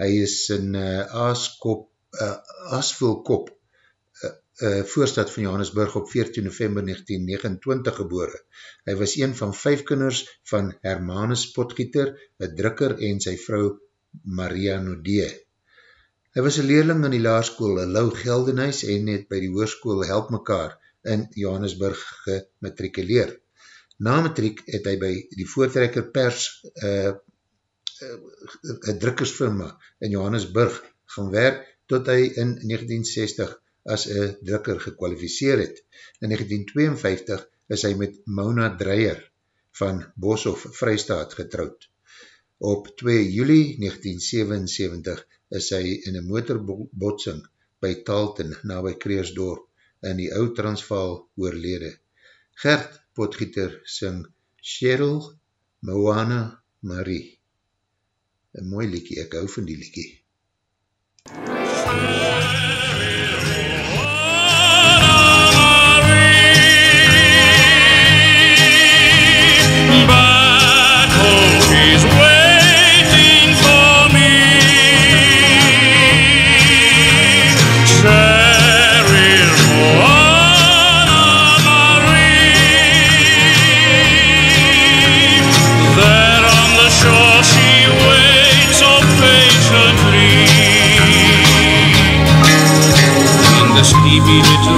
Hy is in uh, Aaskop, uh, Aasvoelkop, uh, uh, voorstad van Johannesburg op 14 november 1929 gebore. Hy was een van vijf kinders van Hermanus Potgieter, een drukker en sy vrou Maria Nodee. Hy was een leerling in die laarskoel, een lauw geldenhuis en het by die hoerskoel Help Mekaar in Johannesburg gematrikuleer. Na matriek het hy by die voortrekker pers uh, een drukkersfirma in Johannesburg gaan werk, tot hy in 1960 as een drukker gekwalificeer het. In 1952 is hy met Mona Dreyer van Boshoff Vrystaat getrouwd. Op 2 juli 1977 is hy in een motorbotsing by Talton na by Kreersdorp in die oud Transvaal oorlede. Gert Potgieter sing Cheryl Moana Marie. Een mooi liekie, ek hou van die liekie. Back the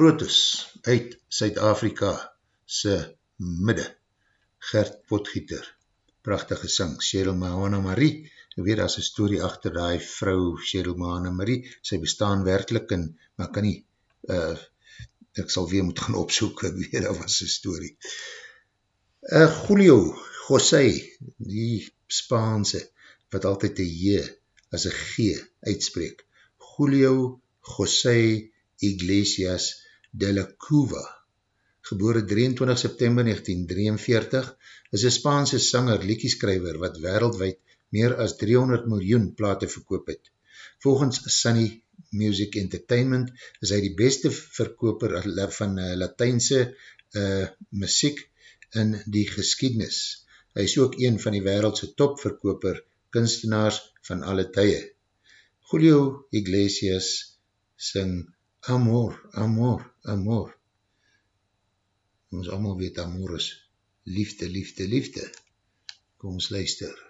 grootes uit Suid-Afrika se midde, Gert Potgieter, prachtige sang, Cheryl Mahana Marie, ek weet as een story achter die vrou Cheryl Mahana Marie, sy bestaan werkelijk en, maar kan nie, uh, ek sal weer moet gaan opsoek, ek weet, dat was een story. Uh, Julio José, die Spaanse, wat altyd die J as een G uitspreek, Julio José Iglesias de la Cuva, gebore 23 September 1943, is een Spaanse sanger, liekieskrijver, wat wereldwijd meer as 300 miljoen plate verkoop het. Volgens Sunny Music Entertainment is hy die beste verkoper van uh, Latijnse uh, muziek in die geskiednis. Hy is ook een van die wereldse topverkoper kunstenaars van alle tye. Julio Iglesias sing Amor, amor, amor. Ons allemaal weet amor is liefde, liefde, liefde. Kom ons luister.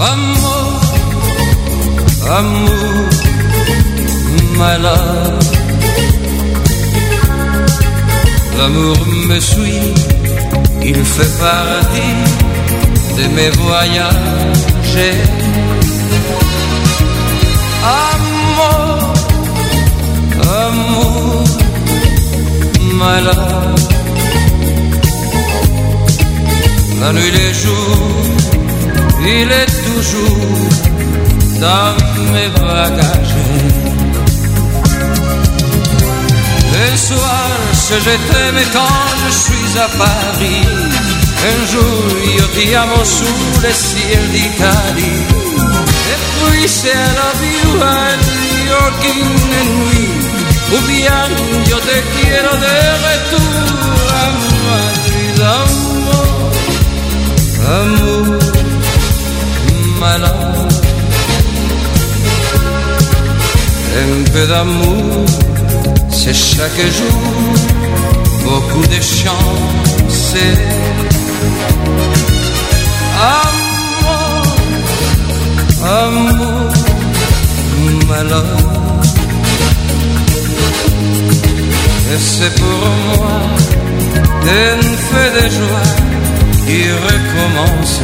Amour, amour, my love. L'amour me suit, il fait partie de mes voyages. Amour, amour, my love. La nuit, les jours, il est toujours dans mes bagages. Le soir, je t'aime et quand je suis à Paris, un jour io ti amo sous le ciel d'Italie. Et puis c'est I love you a New York in nuit. Ou bien yo te quiero de retour a Madrid, amor, amour, my Un peu d'amour, c'est chaque jour, beaucoup de chance. Amour, amour, love. Et c'est pour moi un feu de joie qui recommence.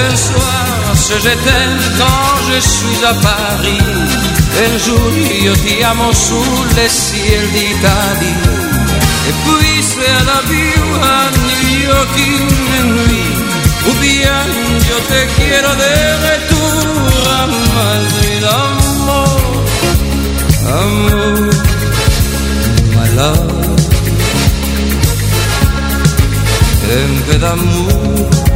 Un soir, je t'aime quand je suis à Paris. Un jour, io ti amo sous le ciel d'Italie. Et puis c'est la vue à New York une nuit. Ou bien, yo te quiero de retour à Madrid, amor, amour, my love. Peu d'amour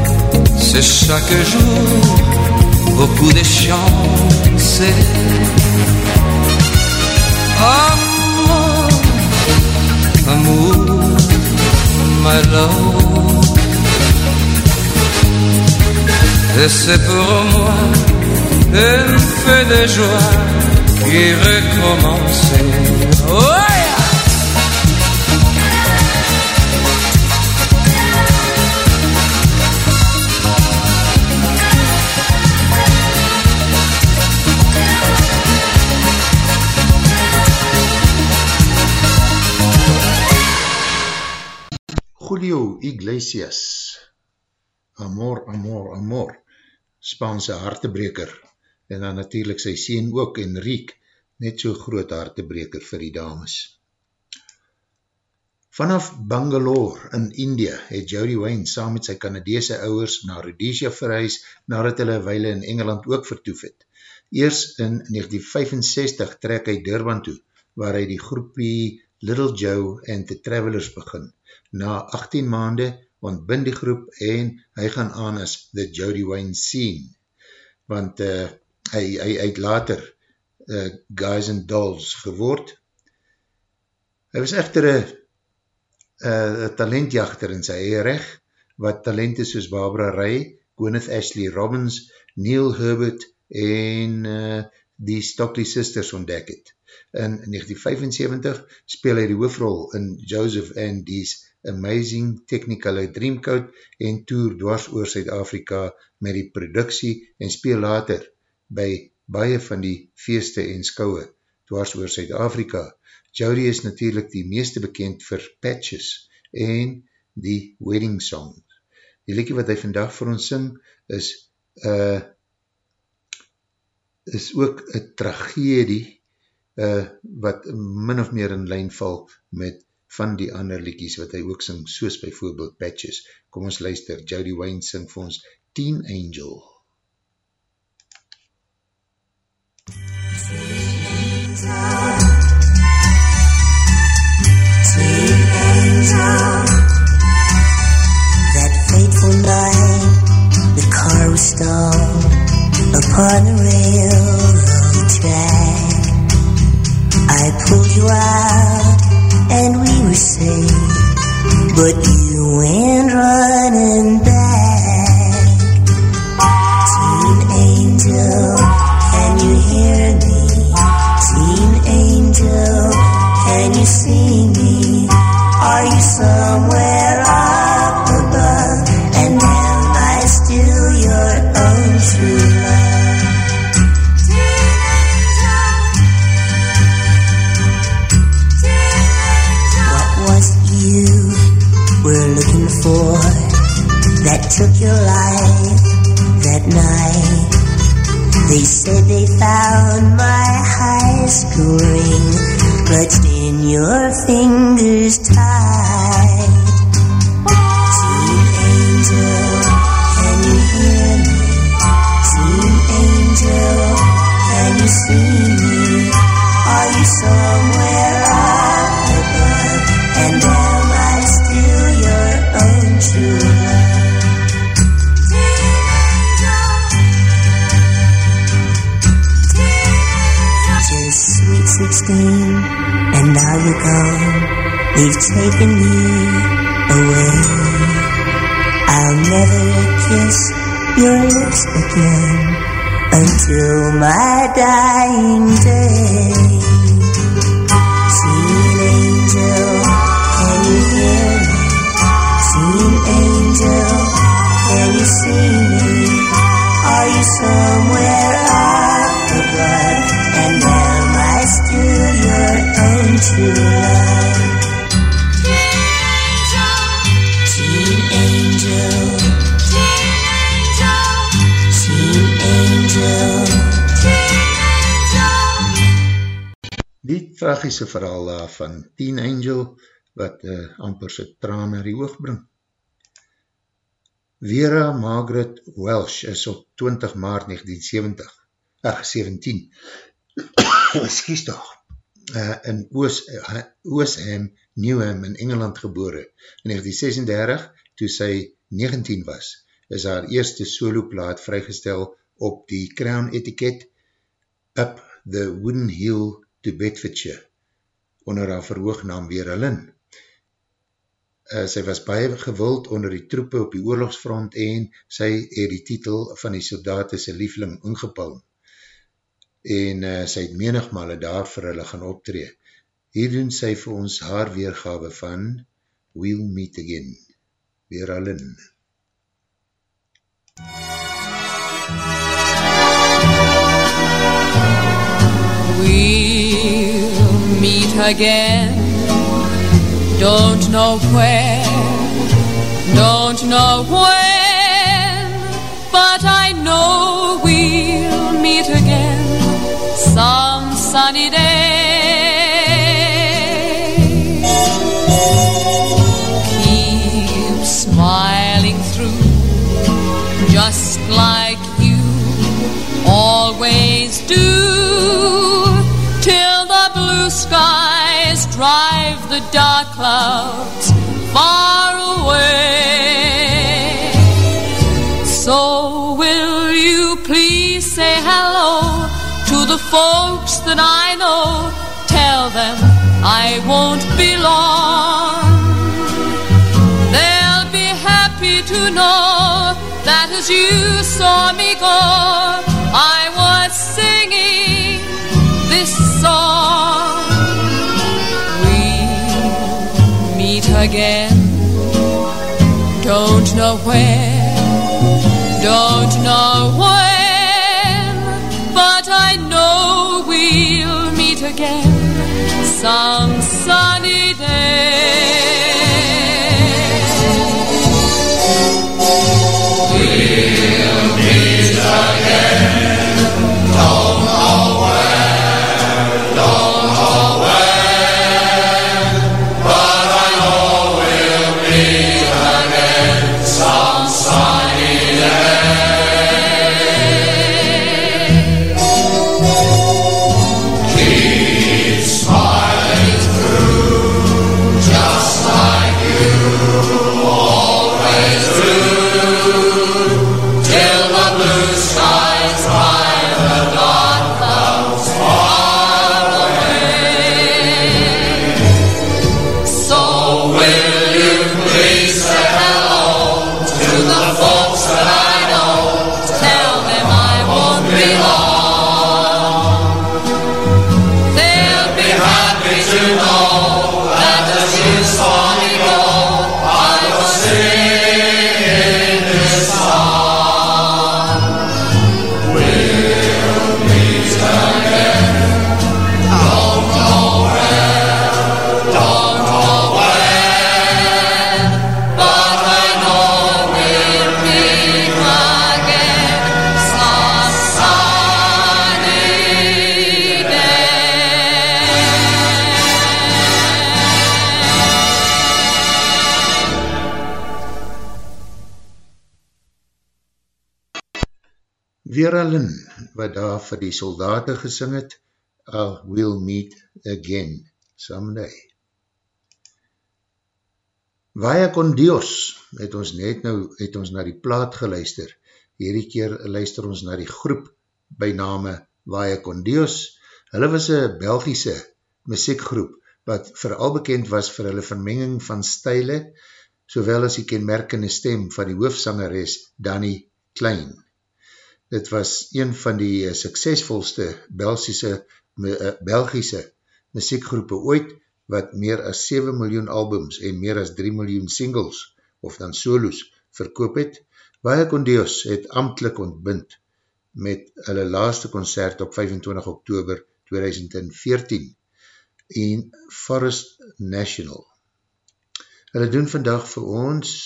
c'est chaque jour beaucoup de chance. Amour, amour, my love. Et c'est pour moi un feu de joie qui recommence. Iglesias, Amor, Amor, Amor, Spaanse hartebreker, en dan natuurlijk sy sien ook, Enrique, net so groot hartebreker vir die dames. Vanaf Bangalore in India het Jody Wayne saam met sy Canadese ouwers na Rhodesia verhuis nadat hulle weile in Engeland ook vertoef het. Eers in 1965 trek hy Durban toe, waar hy die groepie Little Joe and the Travelers begin. Na 18 maande ontbind die groep en hy gaan aan as The Jody Wayne Scene, want uh, hy, hy het later uh, Guys and Dolls geword. Hy was echter een uh, talentjachter in sy eie recht, wat talente soos Barbara Ray, Gwyneth Ashley Robbins, Neil Herbert en uh, die Stockley Sisters ontdek het. In 1975 speel hy die hoofrol in Joseph and Dee's Amazing Technicolor Dreamcoat en toer dwars oor Suid-Afrika met die productie en speel later by baie van die feeste en skouwe dwars oor Suid-Afrika. Jody is natuurlijk die meeste bekend vir Patches en die Wedding Song. Die liekie wat hy vandag vir ons sing is uh, is ook een tragedie uh, wat min of meer in lijn val met van die ander liekies wat hy ook sing, soos bijvoorbeeld Patches. Kom ons luister, Jody Wayne sing vir ons Teen Angel. That fateful night, the car was stalled upon the railroad track. I pulled you out and we safe, but you went running back. Teen angel, can you hear me? Teen angel, can you see took your life that night. They said they found my high school ring clutched in your fingers tight. Teen angel, can you hear me? Teen angel, can you see me? Are you somewhere 16, and now you're gone. You've taken me away. I'll never kiss your lips again until my dying day. Sweet angel, can you hear me? Sweet angel, can you see me? Are you somewhere? Die tragiese verhaal van Teen Angel, wat uh, amper sy traan naar die oog bring. Vera Margaret Welsh is op 20 maart 1970, ach, 17, excuse toch, uh, in Oos, uh, Oosham, Newham in Engeland gebore. In 1936, toe sy 19 was, is haar eerste soloplaat vrygestel op die Crown etiket Up the Wooden Hill to Bedfordshire, onder haar verhoognaam Vera Lynn. Uh, sy was baie gewild onder die troepe op die oorlogsfront en sy het die titel van die soldatese liefling ingepalm. En uh, sy het menigmale daar vir hulle gaan optree. Hier doen sy vir ons haar weergawe van We'll Meet Again. Vera Lynn. We'll meet again. Don't know where, don't know when, but I know we'll meet again sunny day. Keep smiling through, just like you always do till the blue skies drive the dark clouds far that I know? Tell them I won't be long. They'll be happy to know that as you saw me go, I was singing this song. We'll meet again. Don't know where, don't know when, 감. Daar vir die soldaten gesing het, uh, We'll Meet Again, someday. Vaya con Dios, het ons net nou, het ons na die plaat geluister. Hierdie keer luister ons na die groep by name Vaya con Dios. Hulle was een Belgische muziekgroep, wat vooral bekend was vir hulle vermenging van stijle, sowel as die kenmerkende stem van die hoofsangeres Danny Klein. Dit was een van die uh, suksesvolste Belgische, uh, Belgische muziekgroepen ooit, wat meer as 7 miljoen albums en meer as 3 miljoen singles, of dan solos, verkoop het. Waie Condeos het amtlik ontbind met hulle laaste concert op 25 oktober 2014 in Forest National. Hulle doen vandag vir ons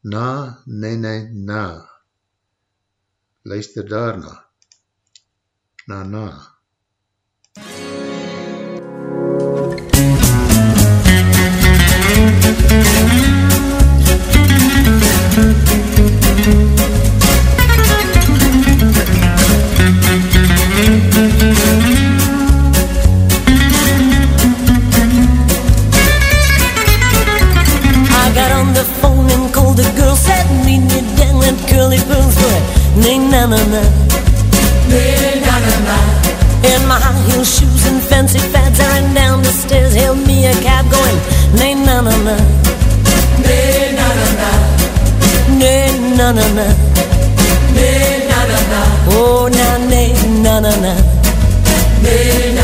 na, nee, nee, na. Luister daarna. Na, na. I nay na na na. Na na na. In my high heel shoes and fancy fads, I ran down the stairs, hailed me a cab going nay na na na. Na na na. Nay na na na. Na na na. Oh na nay na na na. Nay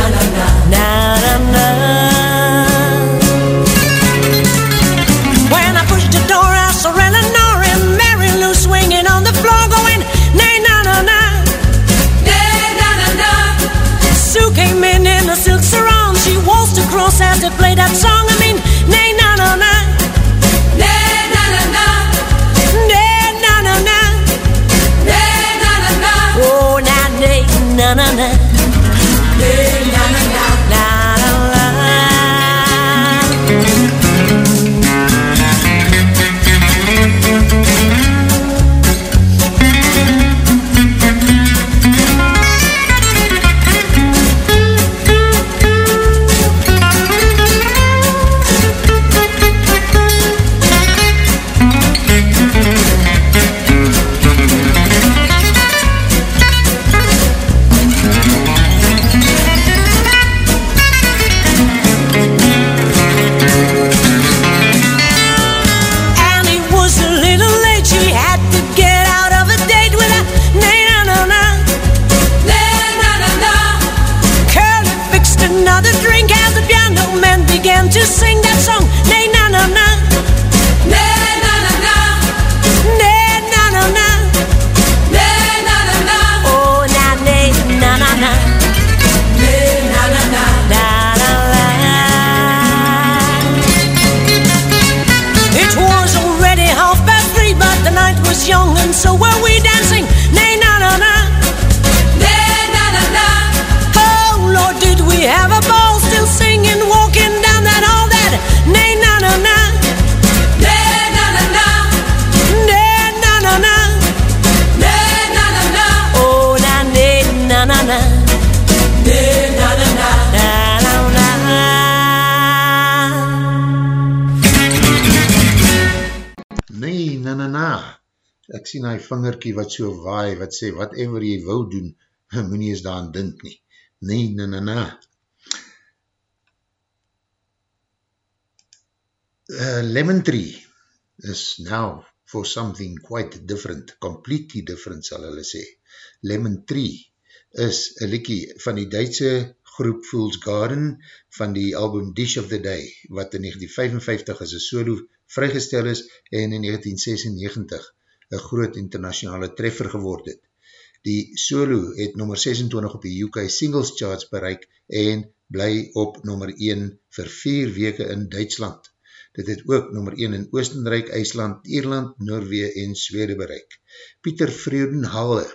sien hy vingerkie wat so waai, wat sê, whatever jy wou doen, moet nie eens daan dink nie. Nee, na na na. Uh, Lemon Tree is now for something quite different, completely different sal hulle sê. Lemon Tree is een liekie van die Duitse groep Fool's Garden van die album Dish of the Day, wat in 1955 as een solo vrygestel is en in 1996 een groot internationale treffer geword het. Die solo het nummer 26 op die UK Singles Charts bereik en bly op nummer 1 vir 4 weke in Duitsland. Dit het ook nummer 1 in Oostenrijk, IJsland, Ierland, Noorwee en Swede bereik. Pieter Freudenhaler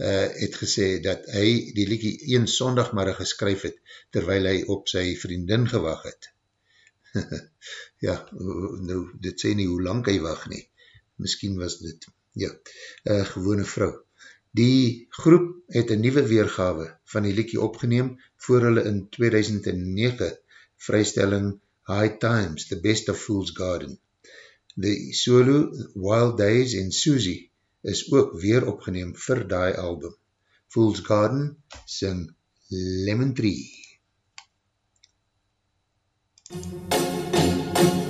uh, het gesê dat hy die liekie een sondagmiddag geskryf het, terwyl hy op sy vriendin gewag het. ja, nou, dit sê nie hoe lang hy wacht nie. Miskien was dit, ja, uh, gewone vrou. Die groep het een nieuwe weergawe van die liekie opgeneem voor hulle in 2009 vrystelling High Times, The Best of Fool's Garden. Die solo Wild Days en Susie is ook weer opgeneem vir die album. Fool's Garden sing Lemon Tree. I'm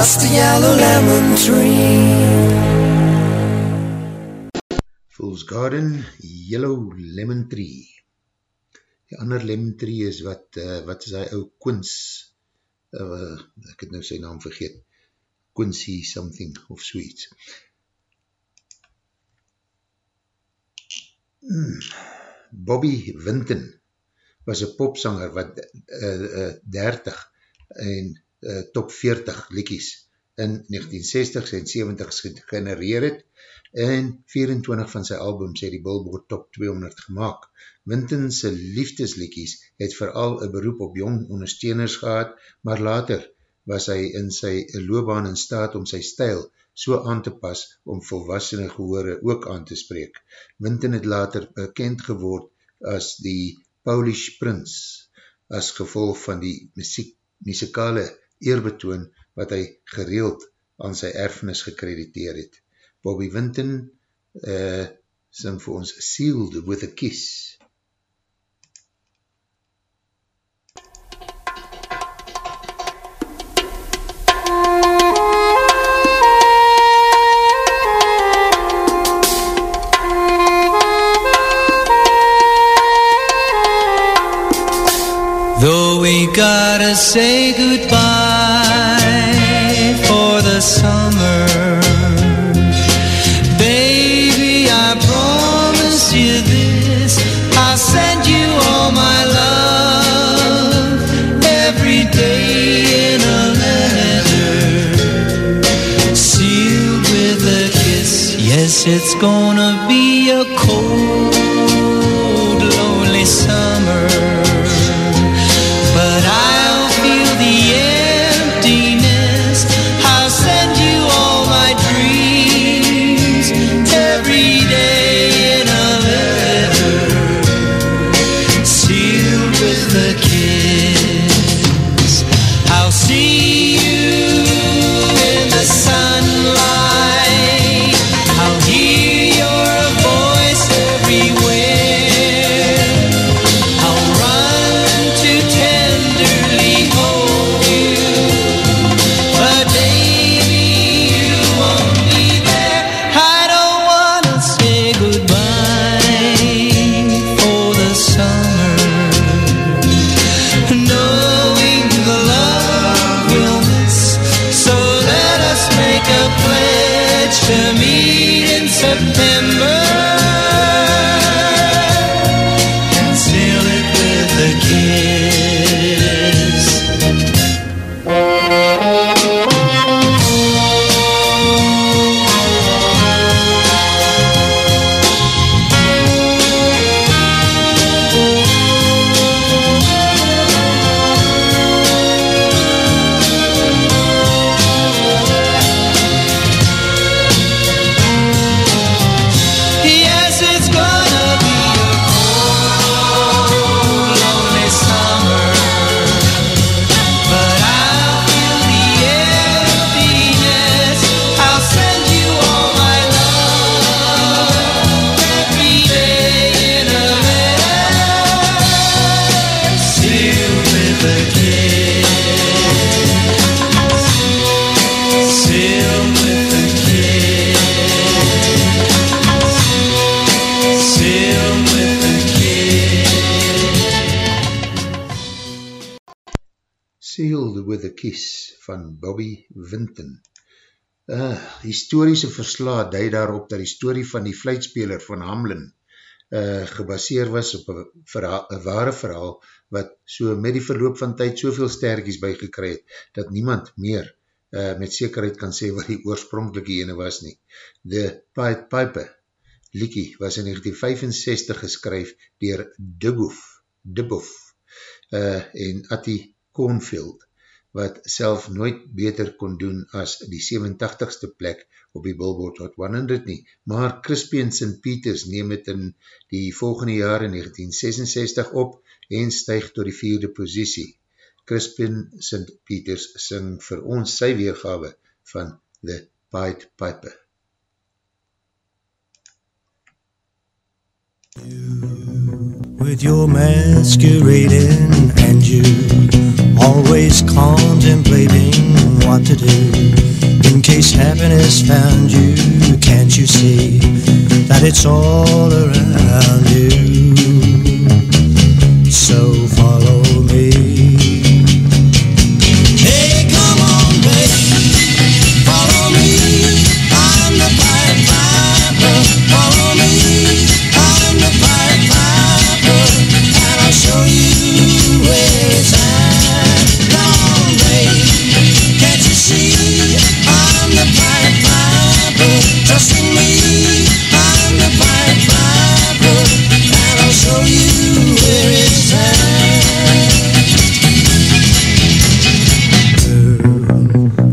just a yellow lemon tree. Fool's Garden, Yellow Lemon Tree. Die ander lemon tree is wat, uh, wat is hy ou Quince, uh, ek het nou sy naam vergeet, Quincy something of sweet. Hmm. Bobby Winton was een popsanger wat uh, uh, 30 en uh, top 40 liekies in 1960s en 70s genereer het en 24 van sy albums het die Billboard Top 200 gemaakt. Wintonse liefdesliekies het vooral een beroep op jong ondersteuners gehad, maar later was hy in sy loopbaan in staat om sy stijl so aan te pas om volwassene gehore ook aan te spreek. Winton het later bekend geword as die Polish Prince, as gevolg van die muziek, muzikale eerbetoon wat hy gereeld aan sy erfenis gekrediteer het. Bobby Winton uh, sing vir ons Sealed with a Kiss. Though we gotta say goodbye summer. Baby, I promise you this. I send you all my love every day in a letter sealed with a kiss. Yes, it's gonna be a cold. Kiss van Bobby Vinton. Uh, historische versla duid daarop dat die story van die vluitspeler van Hamlin uh, gebaseer was op een, verhaal, een ware verhaal wat so met die verloop van tyd soveel sterkies bygekry het, dat niemand meer uh, met zekerheid kan sê wat die oorspronkelike ene was nie. The Pied Piper Likie was in 1965 geskryf dier Dubboff, Dubboff uh, en Attie Cornfield, wat self nooit beter kon doen as die 87ste plek op die Billboard Hot 100 nie, maar Crispy en St. Peters neem het in die volgende jaar in 1966 op en stuig tot die vierde positie. Crispin St. Peters sing vir ons sy weergawe van The Pied Piper. with your masquerading and you always contemplating what to do. In case happiness found you can't you see that it's all around you? So follow me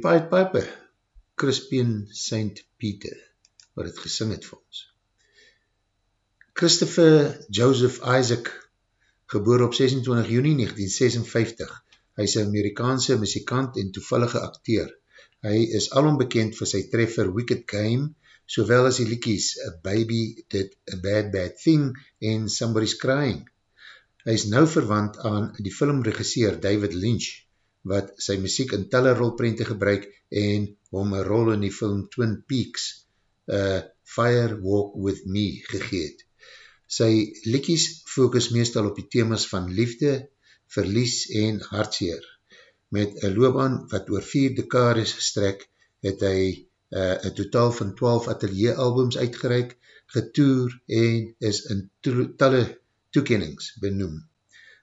Pied Piper, Crispian St. Peter, wat het gesing het vir ons. Christopher Joseph Isaac, geboor op 26 juni 1956, hy is een Amerikaanse muzikant en toevallige acteur. Hy is alom bekend vir sy treffer Wicked Game, sowel as die liekies A Baby Did a Bad Bad Thing en Somebody's Crying. Hy is nou verwant aan die filmregisseur David Lynch, wat sy muziek in talle rolprente gebruik en hom een rol in die film Twin Peaks, uh, Fire Walk With Me, gegeet. Sy liekies focus meestal op die themas van liefde, verlies en hartseer. Met een loopbaan wat oor vier dekades gestrek, het hy uh, een totaal van 12 atelier albums uitgereik, getoer en is in to talle toekennings benoem.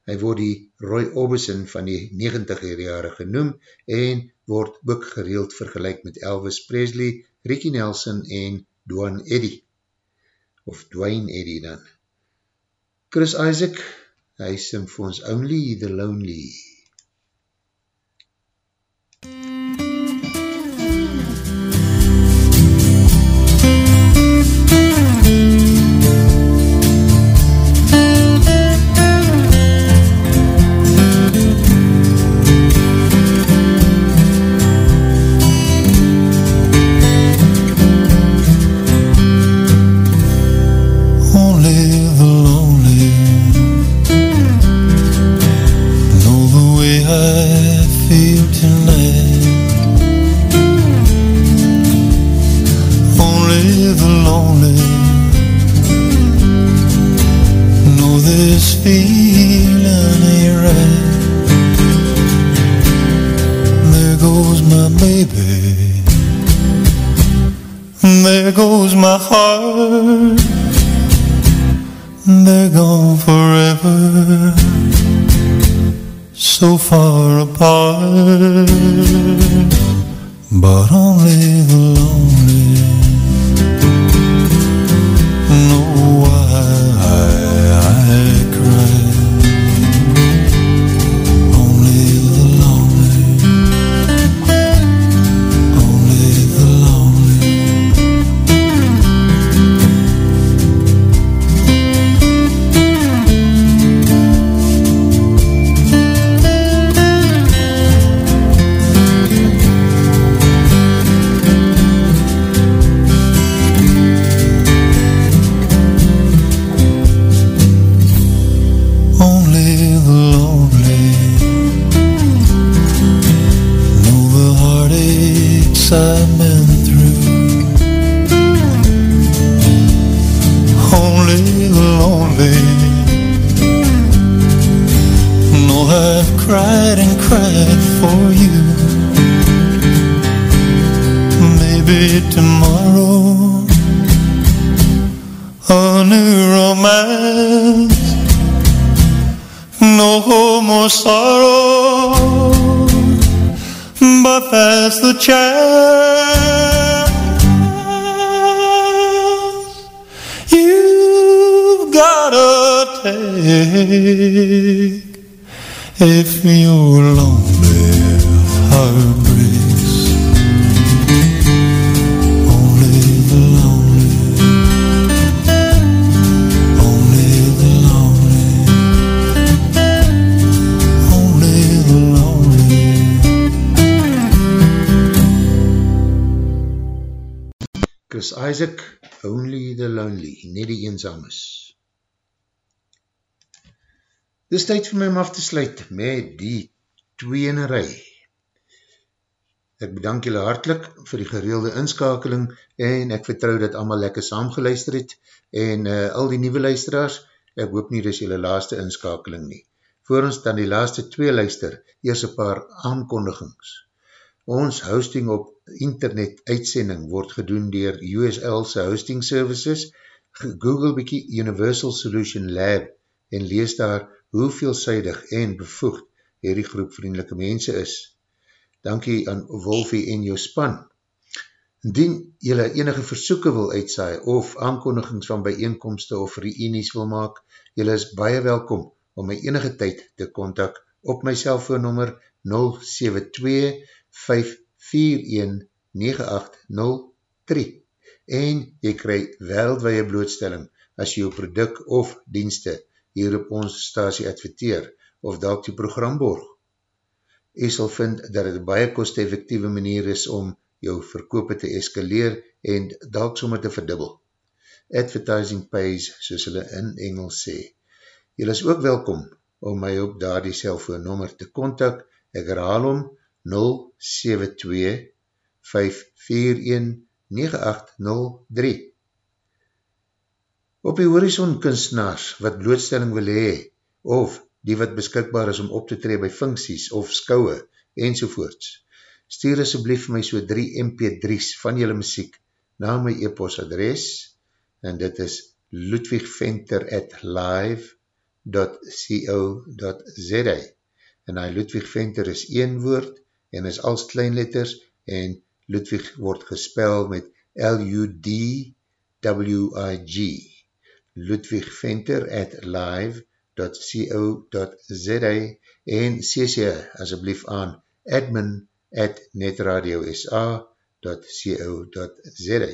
Hy word die Roy Orbison van die 90er jare genoem en word ook gereeld vergelijk met Elvis Presley, Ricky Nelson en Dwayne Eddy. Of Dwayne Eddy dan. Chris Isaac, hy sing vir ons Only the Lonely. My heart they're gone forever, so far apart. But only the lonely sorrow, but that's the chance you've gotta take if you're lonely. Heart Isaac, Only the Lonely, net die eenzames. Dis tyd vir my om af te sluit met die tweenerij. Ek bedank julle hartlik vir die gereelde inskakeling en ek vertrou dat allemaal lekker saamgeluister het en uh, al die nieuwe luisteraars, ek hoop nie dis julle laaste inskakeling nie. Voor ons dan die laaste twee luister, eers een paar aankondigings. Ons hosting op internet uitsending word gedoen dier USL's hosting services. Google bykie Universal Solution Lab en lees daar hoe veelzijdig en bevoegd hierdie groep vriendelike mense is. Dankie aan Wolfie en jou span. Indien jylle enige versoeken wil uitsaai of aankondigings van bijeenkomste of reenies wil maak, jylle is baie welkom om my enige tyd te kontak op my cellfoonnummer 072 541 en jy krij weldwaie blootstelling as jy jou product of dienste hier op ons stasie adverteer of dalk die program borg. Jy sal vind dat het baie kost-effectieve manier is om jou verkoop te eskaleer en dalk sommer te verdubbel. Advertising pays, soos hulle in Engels sê. Jy is ook welkom om my op daar die cellfoonnummer te kontak. Ek herhaal om 072 541 9803 Op die horizon kunstenaars wat blootstelling wil hee of die wat beskikbaar is om op te tree by funksies of skouwe enzovoorts, stuur asjeblief my so 3 mp3's van jylle muziek na my e-post adres en dit is ludwigventer at live.co.za en hy Ludwig Venter is een woord en is als kleinletters en Ludwig word gespel met L-U-D-W-I-G Ludwig Venter at live.co.za en cc asjeblief aan admin at netradiosa.co.za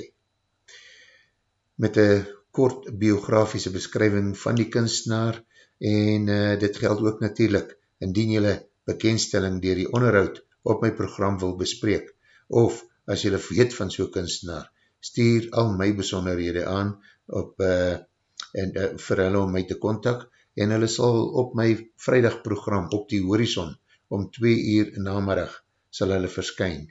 Met een kort biografiese beskrywing van die kunstenaar en uh, dit geld ook natuurlijk indien jylle bekendstelling dier die onderhoud op my program wil bespreek of as jylle weet van so'n kunstenaar, stuur al my besonderhede aan op, uh, en, uh, vir hulle om my te kontak en hulle sal op my vrijdag program op die horizon om 2 uur namiddag sal hulle verskyn.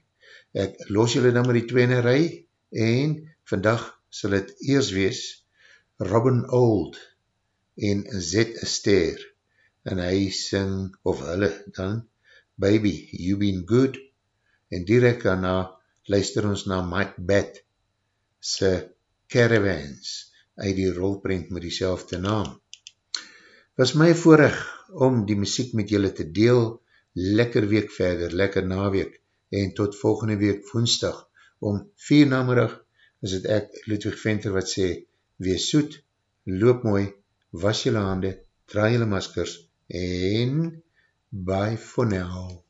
Ek los julle dan met die tweede rij en vandag sal het eers wees Robin Old en Z Ster en hy sing, of hulle dan, Baby, You Been Good. En direct daarna luister ons na Mike Bat se Caravans uit die rolprint met die selfde naam. Was my voorig om die muziek met julle te deel, lekker week verder, lekker naweek. En tot volgende week woensdag om vier namerig is het ek Ludwig Venter wat sê, wees soet, loop mooi, was julle hande, draai julle maskers en bye for now.